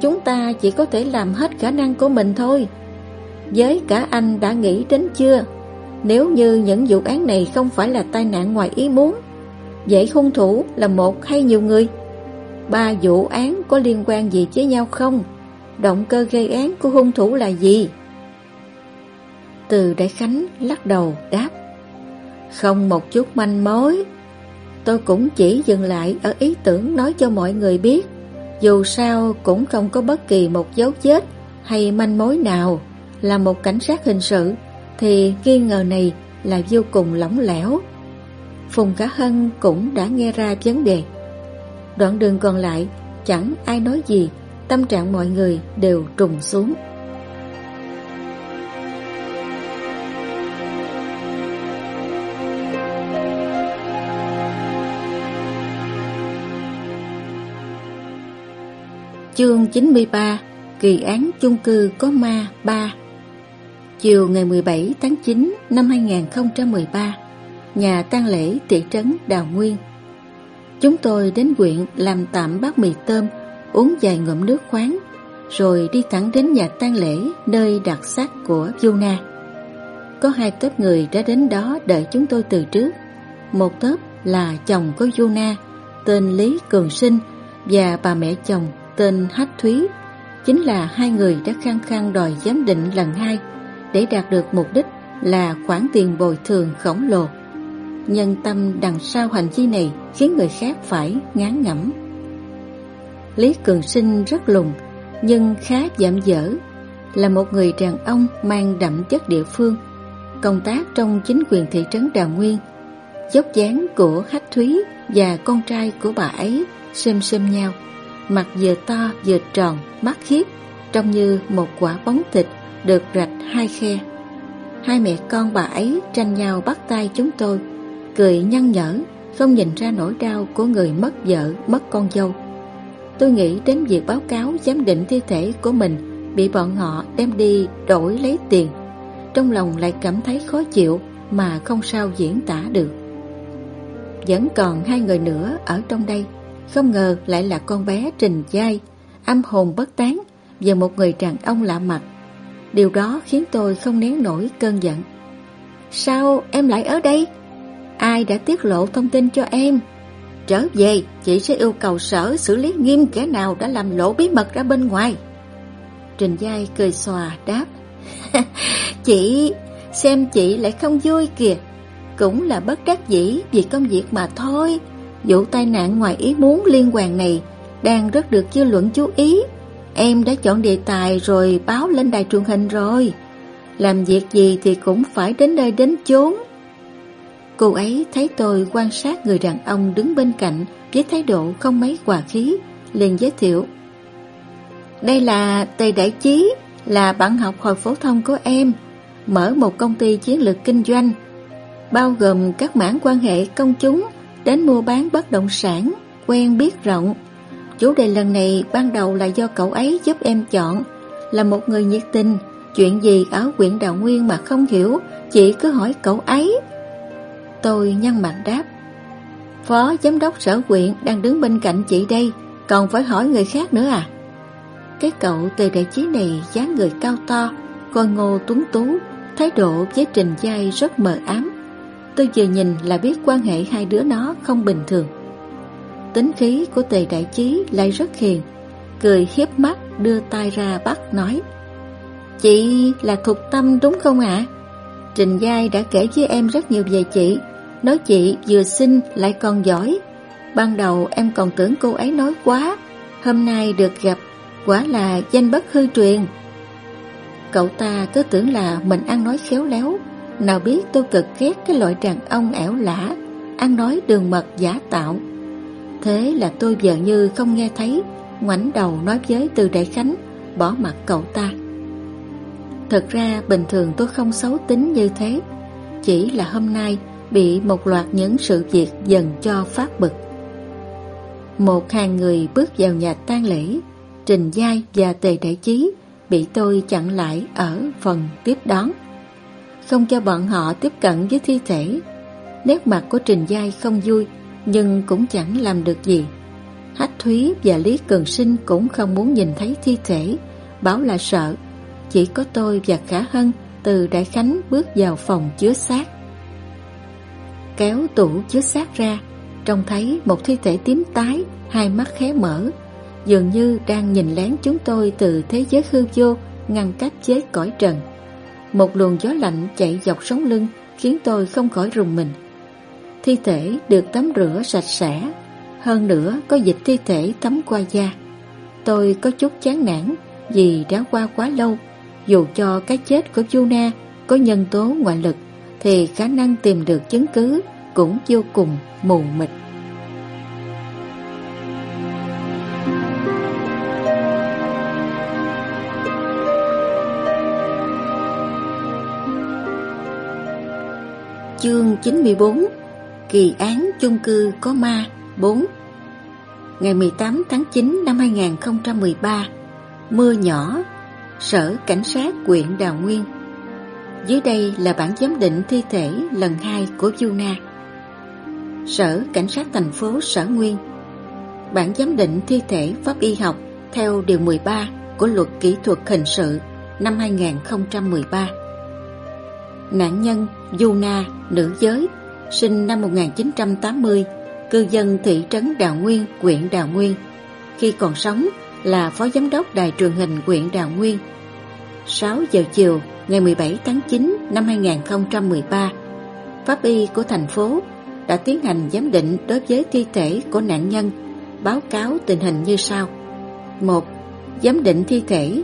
chúng ta chỉ có thể làm hết khả năng của mình thôi. Với cả anh đã nghĩ đến chưa? Nếu như những vụ án này không phải là tai nạn ngoài ý muốn, vậy hung thủ là một hay nhiều người? Ba vụ án có liên quan gì với nhau không? Động cơ gây án của hung thủ là gì? Từ Đại Khánh lắc đầu đáp, Không một chút manh mối. Tôi cũng chỉ dừng lại ở ý tưởng nói cho mọi người biết, Dù sao cũng không có bất kỳ một dấu chết hay manh mối nào. Là một cảnh sát hình sự, Thì nghi ngờ này là vô cùng lỏng lẻo. Phùng Cả Hân cũng đã nghe ra vấn đề. Đoạn đường còn lại, Chẳng ai nói gì, Tâm trạng mọi người đều trùng xuống. Chương 93 Kỳ án chung cư có ma 3 Chiều ngày 17 tháng 9 năm 2013 Nhà tang lễ thị trấn, Đào Nguyên. Chúng tôi đến quyện làm tạm bát mì tôm, Uống vài ngụm nước khoáng, Rồi đi thẳng đến nhà tang lễ Nơi đặt xác của Yuna Có hai tớp người đã đến đó đợi chúng tôi từ trước. Một tớp là chồng của Yuna Tên Lý Cường Sinh Và bà mẹ chồng tên Hách Thúy chính là hai người đã khăng khăng đòi giám định lần hai để đạt được mục đích là khoản tiền bồi thường khổng lồ. Nhân tâm đằng sau hành vi này khiến người khác phải ngán ngẩm. Lý Cường Sinh rất lùng nhưng khá giảm dở, là một người đàn ông mang đậm chất địa phương, công tác trong chính quyền thị trấn Đào Nguyên. Dốc dáng của Hách Thúy và con trai của bà ấy xem xem nhau mặt vừa to vừa tròn, mắt khiếp, trông như một quả bóng thịt được rạch hai khe. Hai mẹ con bà ấy tranh nhau bắt tay chúng tôi, cười nhăn nhở, không nhìn ra nỗi đau của người mất vợ, mất con dâu. Tôi nghĩ đến việc báo cáo giám định thi thể của mình bị bọn họ đem đi đổi lấy tiền. Trong lòng lại cảm thấy khó chịu mà không sao diễn tả được. Vẫn còn hai người nữa ở trong đây không ngờ lại là con bé Trình Giai, âm hồn bất tán và một người đàn ông lạ mặt. Điều đó khiến tôi không nén nổi cơn giận. Sao em lại ở đây? Ai đã tiết lộ thông tin cho em? Trở về, chị sẽ yêu cầu sở xử lý nghiêm kẻ nào đã làm lộ bí mật ra bên ngoài. Trình Giai cười xòa đáp. chị, xem chị lại không vui kìa. Cũng là bất đắc dĩ vì công việc mà thôi. Vụ tai nạn ngoài ý muốn liên quan này đang rất được dư luận chú ý. Em đã chọn đề tài rồi báo lên đài truyền hình rồi. Làm việc gì thì cũng phải đến nơi đến chốn. Cô ấy thấy tôi quan sát người đàn ông đứng bên cạnh với thái độ không mấy hòa khí, liền giới thiệu. Đây là Tề Đại Chí, là bạn học hồi phổ thông của em, mở một công ty chiến lược kinh doanh, bao gồm các mảng quan hệ công chúng, đến mua bán bất động sản, quen biết rộng. Chủ đề lần này ban đầu là do cậu ấy giúp em chọn, là một người nhiệt tình, chuyện gì ở quyện Đào Nguyên mà không hiểu, chị cứ hỏi cậu ấy. Tôi nhăn mặt đáp, Phó giám đốc sở quyện đang đứng bên cạnh chị đây, còn phải hỏi người khác nữa à? Cái cậu từ đại chí này dáng người cao to, coi ngô tuấn tú, thái độ với trình dai rất mờ ám. Tôi vừa nhìn là biết quan hệ hai đứa nó không bình thường. Tính khí của tề đại chí lại rất hiền, Cười hiếp mắt, đưa tay ra bắt nói. Chị là Thục Tâm đúng không ạ? Trình Giai đã kể với em rất nhiều về chị, Nói chị vừa xinh lại còn giỏi. Ban đầu em còn tưởng cô ấy nói quá, Hôm nay được gặp, Quả là danh bất hư truyền. Cậu ta cứ tưởng là mình ăn nói khéo léo nào biết tôi cực ghét cái loại đàn ông ẻo lả, Ăn nói đường mật giả tạo. Thế là tôi vợ như không nghe thấy, ngoảnh đầu nói với Từ Đại Khánh, Bỏ mặt cậu ta. Thật ra bình thường tôi không xấu tính như thế, Chỉ là hôm nay Bị một loạt những sự việc dần cho phát bực. Một hàng người bước vào nhà tang lễ, Trình Giai và Tề Đại Chí Bị tôi chặn lại ở phần tiếp đón không cho bọn họ tiếp cận với thi thể. Nét mặt của Trình Giai không vui, nhưng cũng chẳng làm được gì. Hách Thúy và Lý Cường Sinh cũng không muốn nhìn thấy thi thể, bảo là sợ. Chỉ có tôi và Khả Hân từ Đại Khánh bước vào phòng chứa xác. Kéo tủ chứa xác ra, trông thấy một thi thể tím tái, hai mắt khé mở, dường như đang nhìn lén chúng tôi từ thế giới hư vô, ngăn cách với cõi trần. Một luồng gió lạnh chạy dọc sống lưng khiến tôi không khỏi rùng mình. Thi thể được tắm rửa sạch sẽ, hơn nữa có dịch thi thể tắm qua da. Tôi có chút chán nản vì đã qua quá lâu. Dù cho cái chết của Juna có nhân tố ngoại lực thì khả năng tìm được chứng cứ cũng vô cùng mù mịt. Chương 94 Kỳ án chung cư có ma 4 Ngày 18 tháng 9 năm 2013 Mưa nhỏ, Sở Cảnh sát quyện Đào Nguyên. Dưới đây là bản giám định thi thể lần 2 của Yuna. Sở Cảnh sát thành phố Sở Nguyên. Bản giám định thi thể pháp y học theo Điều 13 của Luật Kỹ thuật Hình sự năm 2013 Nạn nhân Yuna, nữ giới, sinh năm 1980, cư dân thị trấn Đào Nguyên, huyện Đào Nguyên. Khi còn sống là phó giám đốc đài truyền hình huyện Đào Nguyên. 6 giờ chiều ngày 17 tháng 9 năm 2013, pháp y của thành phố đã tiến hành giám định đối với thi thể của nạn nhân, báo cáo tình hình như sau. 1. Giám định thi thể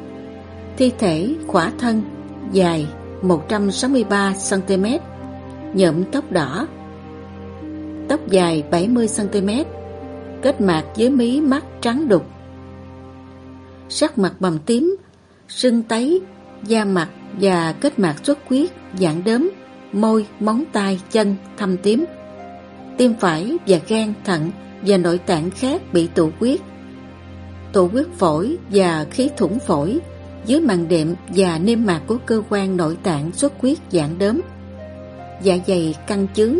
Thi thể khỏa thân dài 163cm nhậm tóc đỏ. Tóc dài 70cm Kết mạc dưới mí mắt trắng đục. Sắc mặt bầm tím Sưng tấy Da mặt và kết mạc xuất huyết Dạng đớm Môi, móng tay, chân thâm tím. Tim phải và gan, thận Và nội tạng khác bị tụ huyết. Tụ huyết phổi và khí thủng phổi dưới màng đệm và niêm mạc của cơ quan nội tạng xuất huyết dạng đớm. Dạ dày căng chướng,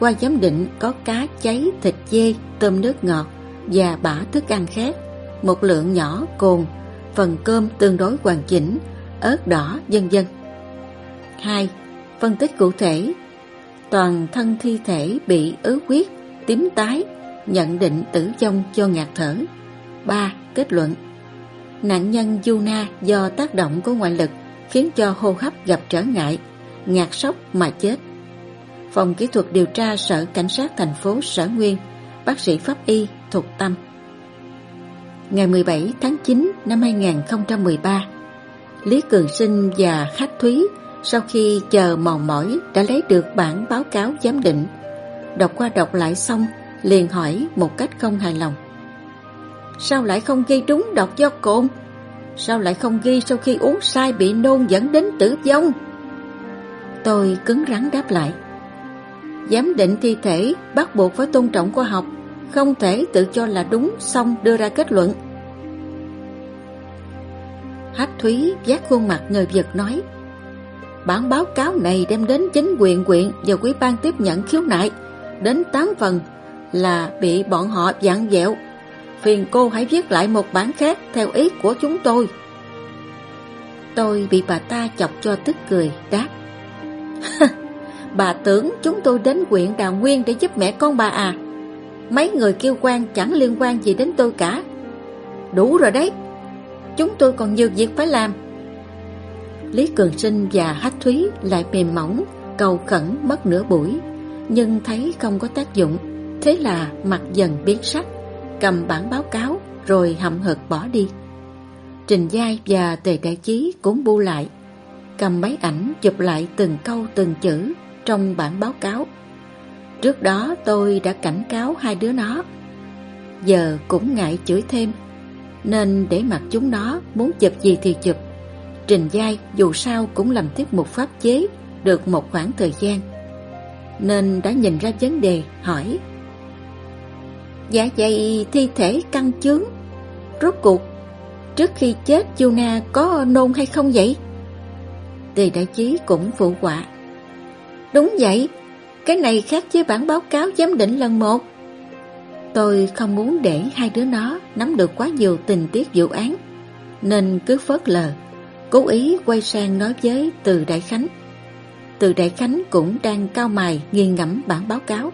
qua giám định có cá cháy, thịt dê, tôm nước ngọt và bã thức ăn khác, một lượng nhỏ cồn, phần cơm tương đối hoàn chỉnh, ớt đỏ, vân vân. 2. Phân tích cụ thể Toàn thân thi thể bị ứ huyết, tím tái, nhận định tử vong do ngạt thở. 3. Kết luận Nạn nhân Yuna do tác động của ngoại lực khiến cho hô hấp gặp trở ngại, ngạt sốc mà chết. Phòng kỹ thuật điều tra Sở Cảnh sát thành phố Sở Nguyên, bác sĩ pháp y Thục Tâm. Ngày 17 tháng 9 năm 2013, Lý Cường Sinh và Khách Thúy sau khi chờ mòn mỏi đã lấy được bản báo cáo giám định. Đọc qua đọc lại xong, liền hỏi một cách không hài lòng. Sao lại không ghi đúng độc do cồn? Sao lại không ghi sau khi uống sai bị nôn dẫn đến tử vong? Tôi cứng rắn đáp lại. Giám định thi thể bắt buộc phải tôn trọng khoa học, Không thể tự cho là đúng xong đưa ra kết luận. Hách Thúy giác khuôn mặt ngờ vật nói, Bản báo cáo này đem đến chính quyền quyện và quý ban tiếp nhận khiếu nại, Đến 8 phần là bị bọn họ dặn dẹo phiền cô hãy viết lại một bản khác theo ý của chúng tôi. Tôi bị bà ta chọc cho tức cười, đáp. bà tưởng chúng tôi đến quyện Đào Nguyên để giúp mẹ con bà à? Mấy người kêu quan chẳng liên quan gì đến tôi cả. Đủ rồi đấy, chúng tôi còn nhiều việc phải làm. Lý Cường Sinh và Hách Thúy lại mềm mỏng, cầu khẩn mất nửa buổi, nhưng thấy không có tác dụng, thế là mặt dần biến sắc cầm bản báo cáo rồi hậm hực bỏ đi. Trình Giai và Tề Đại Chí cũng bu lại, cầm máy ảnh chụp lại từng câu từng chữ trong bản báo cáo. Trước đó tôi đã cảnh cáo hai đứa nó, giờ cũng ngại chửi thêm, nên để mặc chúng nó muốn chụp gì thì chụp. Trình Giai dù sao cũng làm tiếp một pháp chế được một khoảng thời gian, nên đã nhìn ra vấn đề hỏi Dạ dày thi thể căng chướng. Rốt cuộc, Trước khi chết Yuna có nôn hay không vậy? Tề đại chí cũng phụ họa. Đúng vậy, Cái này khác với bản báo cáo giám định lần một. Tôi không muốn để hai đứa nó nắm được quá nhiều tình tiết vụ án, Nên cứ phớt lờ, Cố ý quay sang nói với Từ Đại Khánh. Từ Đại Khánh cũng đang cao mài nghiền ngẫm bản báo cáo.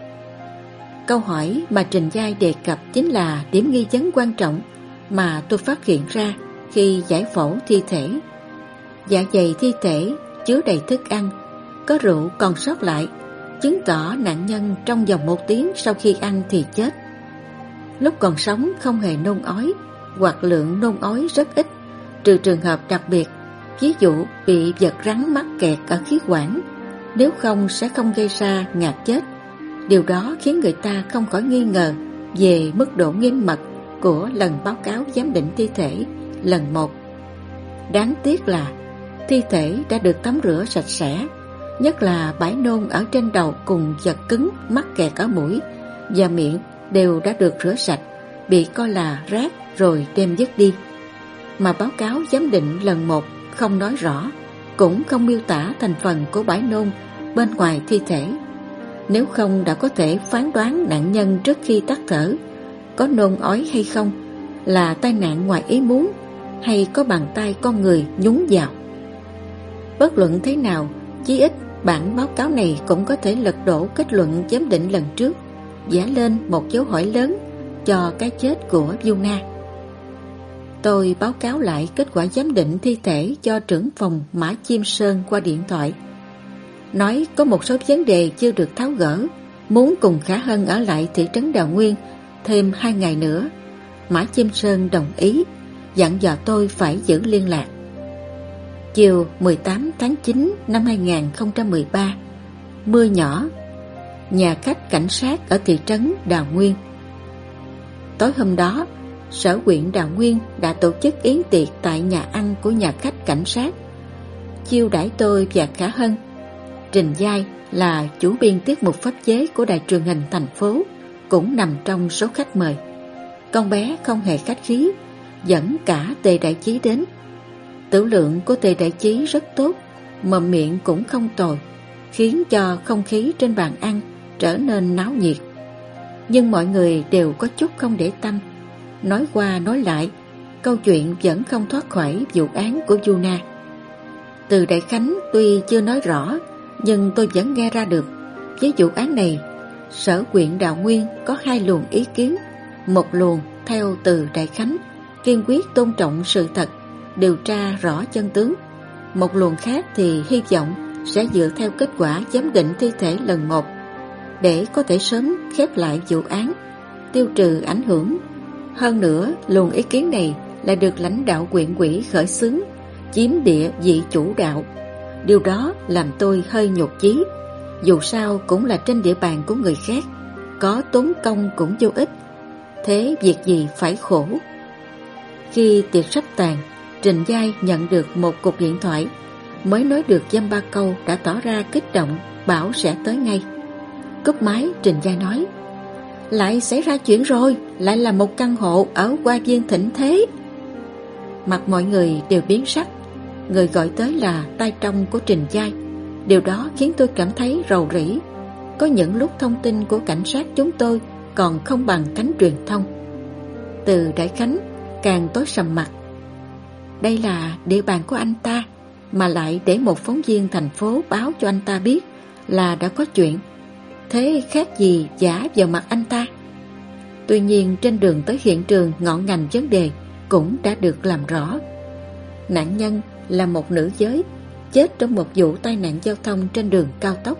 Câu hỏi mà Trình Giai đề cập chính là điểm nghi vấn quan trọng mà tôi phát hiện ra khi giải phẫu thi thể. Dạ dày thi thể chứa đầy thức ăn, có rượu còn sót lại, chứng tỏ nạn nhân trong vòng một tiếng sau khi ăn thì chết. Lúc còn sống không hề nôn ói, hoặc lượng nôn ói rất ít, trừ trường hợp đặc biệt, ví dụ bị vật rắn mắc kẹt ở khí quản, nếu không sẽ không gây ra ngạt chết. Điều đó khiến người ta không khỏi nghi ngờ về mức độ nghiêm mật của lần báo cáo giám định thi thể lần một. Đáng tiếc là thi thể đã được tắm rửa sạch sẽ, nhất là bãi nôn ở trên đầu cùng vật cứng mắc kẹt ở mũi và miệng đều đã được rửa sạch, bị coi là rác rồi đem dứt đi. Mà báo cáo giám định lần một không nói rõ, cũng không miêu tả thành phần của bãi nôn bên ngoài thi thể. Nếu không đã có thể phán đoán nạn nhân trước khi tắt thở có nôn ói hay không, là tai nạn ngoài ý muốn hay có bàn tay con người nhúng vào. Bất luận thế nào, chí ít bản báo cáo này cũng có thể lật đổ kết luận giám định lần trước, giả lên một dấu hỏi lớn cho cái chết của Yuna. Tôi báo cáo lại kết quả giám định thi thể cho trưởng phòng Mã Chim Sơn qua điện thoại. Nói có một số vấn đề chưa được tháo gỡ, muốn cùng Khả Hân ở lại thị trấn Đào Nguyên thêm hai ngày nữa. Mã Chim Sơn đồng ý, dặn dò tôi phải giữ liên lạc. Chiều 18 tháng 9 năm 2013 Mưa nhỏ Nhà khách cảnh sát ở thị trấn Đào Nguyên Tối hôm đó Sở quyện Đào Nguyên đã tổ chức yến tiệc tại nhà ăn của nhà khách cảnh sát Chiêu đãi tôi và Khả Hân Trình Giai là chủ biên tiết mục pháp chế của đài truyền hình thành phố, Cũng nằm trong số khách mời. Con bé không hề khách khí, Dẫn cả tề đại chí đến. Tử lượng của tề đại chí rất tốt Mầm miệng cũng không tồi, Khiến cho không khí trên bàn ăn trở nên náo nhiệt. Nhưng mọi người đều có chút không để tâm. Nói qua nói lại, Câu chuyện vẫn không thoát khỏi vụ án của Yuna. Từ Đại Khánh tuy chưa nói rõ nhưng tôi vẫn nghe ra được Với vụ án này Sở quyện đạo Nguyên có hai luồng ý kiến. Một luồng theo từ Đại Khánh Kiên quyết tôn trọng sự thật Điều tra rõ chân tướng. Một luồng khác thì hy vọng Sẽ dựa theo kết quả giám định thi thể lần một Để có thể sớm khép lại vụ án Tiêu trừ ảnh hưởng. Hơn nữa, luồng ý kiến này lại được lãnh đạo quyện quỹ khởi xướng, chiếm địa vị chủ đạo. Điều đó làm tôi hơi nhột chí. Dù sao cũng là trên địa bàn của người khác, có tốn công cũng vô ích. Thế việc gì phải khổ? Khi tiệc sắp tàn, Trình Giai nhận được một cuộc điện thoại. Mới nói được dăm ba câu đã tỏ ra kích động, bảo sẽ tới ngay. Cúp máy, Trình Giai nói lại xảy ra chuyện rồi Lại là một căn hộ ở qua viên thịnh thế Mặt mọi người đều biến sắc Người gọi tới là tay trong của Trình Giai. Điều đó khiến tôi cảm thấy rầu rĩ. Có những lúc thông tin của cảnh sát chúng tôi Còn không bằng cánh truyền thông. Từ Đại Khánh, càng tối sầm mặt. Đây là địa bàn của anh ta, Mà lại để một phóng viên thành phố báo cho anh ta biết Là đã có chuyện. Thế khác gì giả vào mặt anh ta. Tuy nhiên, trên đường tới hiện trường, ngọn ngành vấn đề cũng đã được làm rõ. Nạn nhân là một nữ giới chết trong một vụ tai nạn giao thông trên đường cao tốc.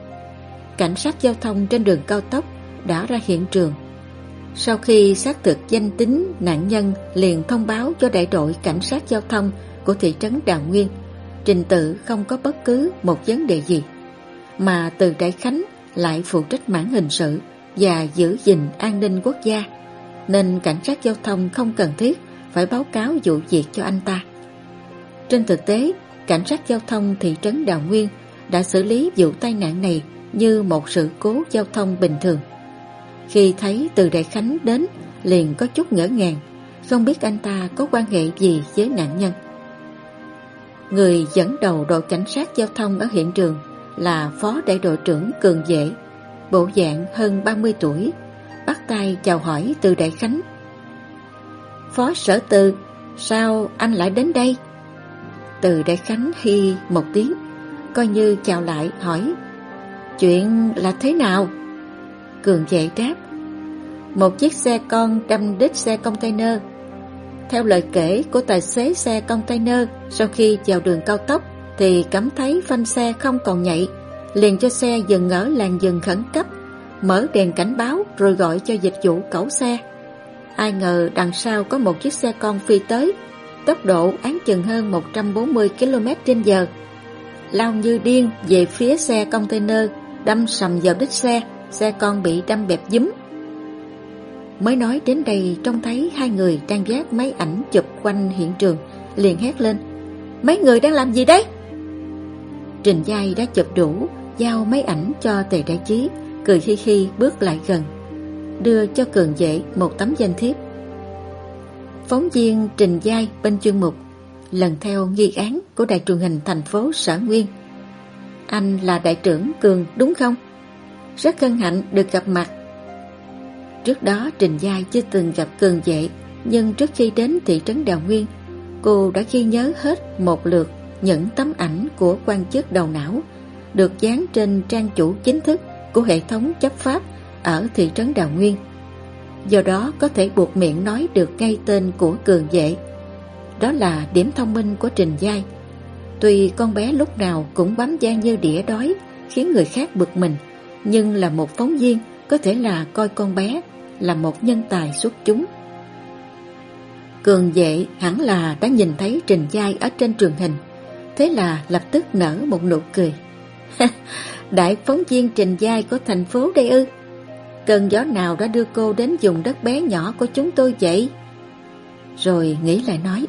Cảnh sát giao thông trên đường cao tốc đã ra hiện trường. Sau khi xác thực danh tính nạn nhân liền thông báo cho đại đội cảnh sát giao thông của thị trấn Đào Nguyên Trình tự không có bất cứ một vấn đề gì Mà từ Đại Khánh lại phụ trách mảng hình sự và giữ gìn an ninh quốc gia, nên cảnh sát giao thông không cần thiết phải báo cáo vụ việc cho anh ta. Trên thực tế, cảnh sát giao thông thị trấn Đào Nguyên đã xử lý vụ tai nạn này như một sự cố giao thông bình thường. Khi thấy từ Đại Khánh đến, liền có chút ngỡ ngàng, không biết anh ta có quan hệ gì với nạn nhân. Người dẫn đầu đội cảnh sát giao thông ở hiện trường là phó đại đội trưởng Cường dễ bộ dạng hơn 30 tuổi, bắt tay chào hỏi từ Đại Khánh. Phó sở từ, sao anh lại đến đây? Từ Đại Khánh hi một tiếng, coi như chào lại hỏi, chuyện là thế nào? Cường dậy đáp, một chiếc xe con đâm đít xe container. Theo lời kể của tài xế xe container, sau khi vào đường cao tốc, thì cảm thấy phanh xe không còn nhạy, liền cho xe dừng ở làn dừng khẩn cấp, mở đèn cảnh báo rồi gọi cho dịch vụ cẩu xe. Ai ngờ đằng sau có một chiếc xe con phi tới, tốc độ án chừng hơn 140 km h lao như điên về phía xe container, đâm sầm vào đít xe, xe con bị đâm bẹp dúm. Mới nói đến đây trông thấy hai người đang vác máy ảnh chụp quanh hiện trường, liền hét lên. Mấy người đang làm gì đấy? Trình Giai đã chụp đủ, giao máy ảnh cho Tề Đại Chí, cười hi hi bước lại gần, đưa cho Cường dễ một tấm danh thiếp phóng viên Trình Giai bên chuyên mục lần theo nghi án của đài truyền hình thành phố Sở Nguyên. Anh là đại trưởng Cường đúng không? Rất hân hạnh được gặp mặt. Trước đó Trình Giai chưa từng gặp Cường Vệ, nhưng trước khi đến thị trấn Đào Nguyên, cô đã ghi nhớ hết một lượt những tấm ảnh của quan chức đầu não được dán trên trang chủ chính thức của hệ thống chấp pháp ở thị trấn Đào Nguyên. Do đó có thể buộc miệng nói được ngay tên của cường vệ. Đó là điểm thông minh của Trình Giai. Tuy con bé lúc nào cũng bám da như đĩa đói, khiến người khác bực mình, nhưng là một phóng viên có thể là coi con bé là một nhân tài xuất chúng. Cường vệ hẳn là đã nhìn thấy Trình Giai ở trên truyền hình, thế là lập tức nở một nụ cười. Đại phóng viên Trình Giai của thành phố đây ư? Cơn gió nào đã đưa cô đến vùng đất bé nhỏ của chúng tôi vậy? Rồi nghĩ lại nói,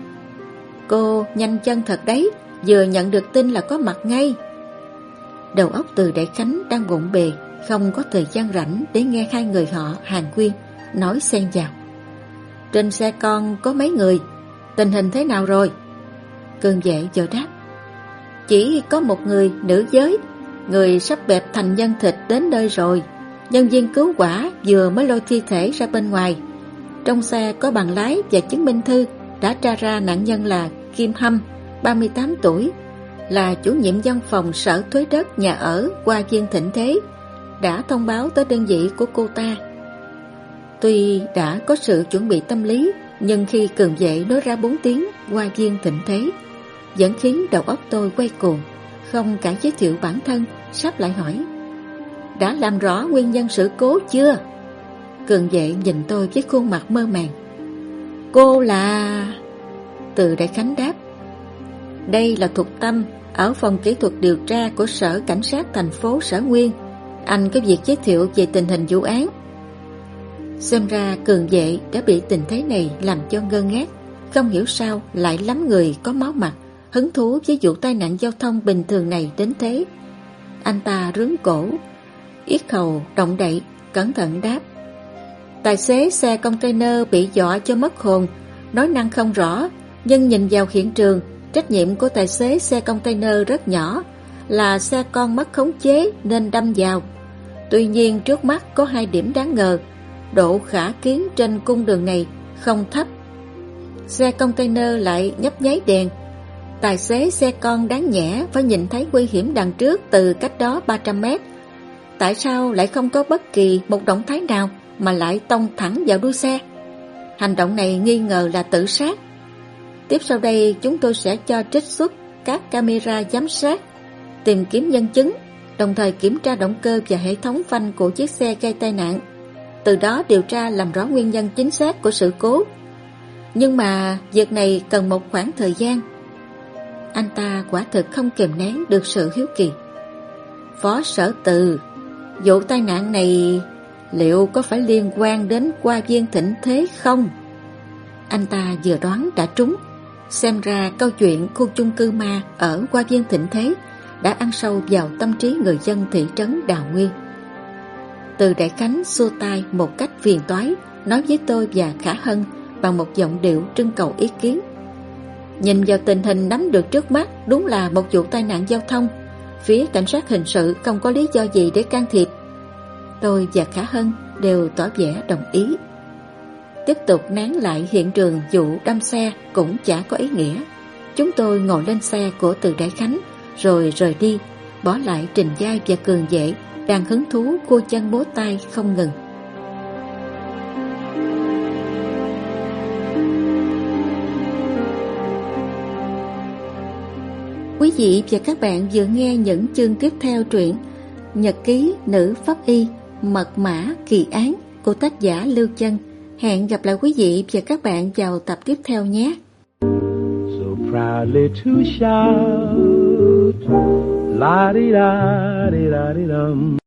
Cô nhanh chân thật đấy, Vừa nhận được tin là có mặt ngay. Đầu óc từ đại khánh đang bụng bề, Không có thời gian rảnh để nghe hai người họ, hàng quyên, Nói xen vào. Trên xe con có mấy người? Tình hình thế nào rồi? Cơn vệ giờ đáp, Chỉ có một người nữ giới, Người sắp bẹp thành nhân thịt đến nơi rồi. Nhân viên cứu quả vừa mới lôi thi thể ra bên ngoài. Trong xe có bằng lái và chứng minh thư Đã tra ra nạn nhân là Kim Hâm 38 tuổi, Là chủ nhiệm văn phòng sở thuế đất nhà ở qua viên thịnh thế, Đã thông báo tới đơn vị của cô ta. Tuy đã có sự chuẩn bị tâm lý, Nhưng khi cường vệ nói ra 4 tiếng qua viên thịnh thế, Vẫn khiến đầu óc tôi quay cuồng, Không cả giới thiệu bản thân, Sắp lại hỏi đã làm rõ nguyên nhân sự cố chưa? Cường dậy nhìn tôi với khuôn mặt mơ màng. Cô là... Từ Đại Khánh đáp. Đây là Thục Tâm, ở phòng kỹ thuật điều tra của Sở Cảnh sát thành phố Sở Nguyên. Anh có việc giới thiệu về tình hình vụ án. Xem ra cường vệ đã bị tình thế này làm cho ngơ ngác. Không hiểu sao lại lắm người có máu mặt, hứng thú với vụ tai nạn giao thông bình thường này đến thế. Anh ta rướng cổ, Yết khẩu động đậy, Cẩn thận đáp. Tài xế xe container bị dọa cho mất hồn. Nói năng không rõ, Nhưng nhìn vào hiện trường, Trách nhiệm của tài xế xe container rất nhỏ, Là xe con mất khống chế Nên đâm vào. Tuy nhiên trước mắt có hai điểm đáng ngờ, Độ khả kiến trên cung đường này Không thấp. Xe container lại nhấp nháy đèn. Tài xế xe con đáng nhẽ Phải nhìn thấy nguy hiểm đằng trước Từ cách đó 300 mét. Tại sao lại không có bất kỳ một động thái nào mà lại tông thẳng vào đuôi xe? Hành động này nghi ngờ là tự sát. Tiếp sau đây chúng tôi sẽ cho trích xuất các camera giám sát, tìm kiếm nhân chứng, đồng thời kiểm tra động cơ và hệ thống phanh của chiếc xe gây tai nạn. Từ đó điều tra làm rõ nguyên nhân chính xác của sự cố. Nhưng mà việc này cần một khoảng thời gian. Anh ta quả thực không kềm nén được sự hiếu kỳ. Phó sở từ Vụ tai nạn này liệu có phải liên quan đến qua viên thịnh thế không? Anh ta vừa đoán đã trúng. Xem ra câu chuyện khu chung cư ma ở qua viên thịnh thế đã ăn sâu vào tâm trí người dân thị trấn Đào Nguyên. Từ Đại Khánh xua tay một cách phiền toái, nói với tôi và Khả Hân bằng một giọng điệu trưng cầu ý kiến. Nhìn vào tình hình nắm được trước mắt, đúng là một vụ tai nạn giao thông Phía cảnh sát hình sự không có lý do gì để can thiệp. Tôi và Khả Hân đều tỏ vẻ đồng ý. Tiếp tục nán lại hiện trường vụ đâm xe cũng chả có ý nghĩa. Chúng tôi ngồi lên xe của Từ Đại Khánh, Rồi rời đi, Bỏ lại Trình Giai và Cường dễ Đang hứng thú cua chân bố tay không ngừng. Quý vị và các bạn vừa nghe những chương tiếp theo truyện Nhật ký nữ pháp y Mật mã kỳ án của tác giả Lưu Chân. Hẹn gặp lại quý vị và các bạn vào tập tiếp theo nhé. So proudly to shout, la di da di da di dum.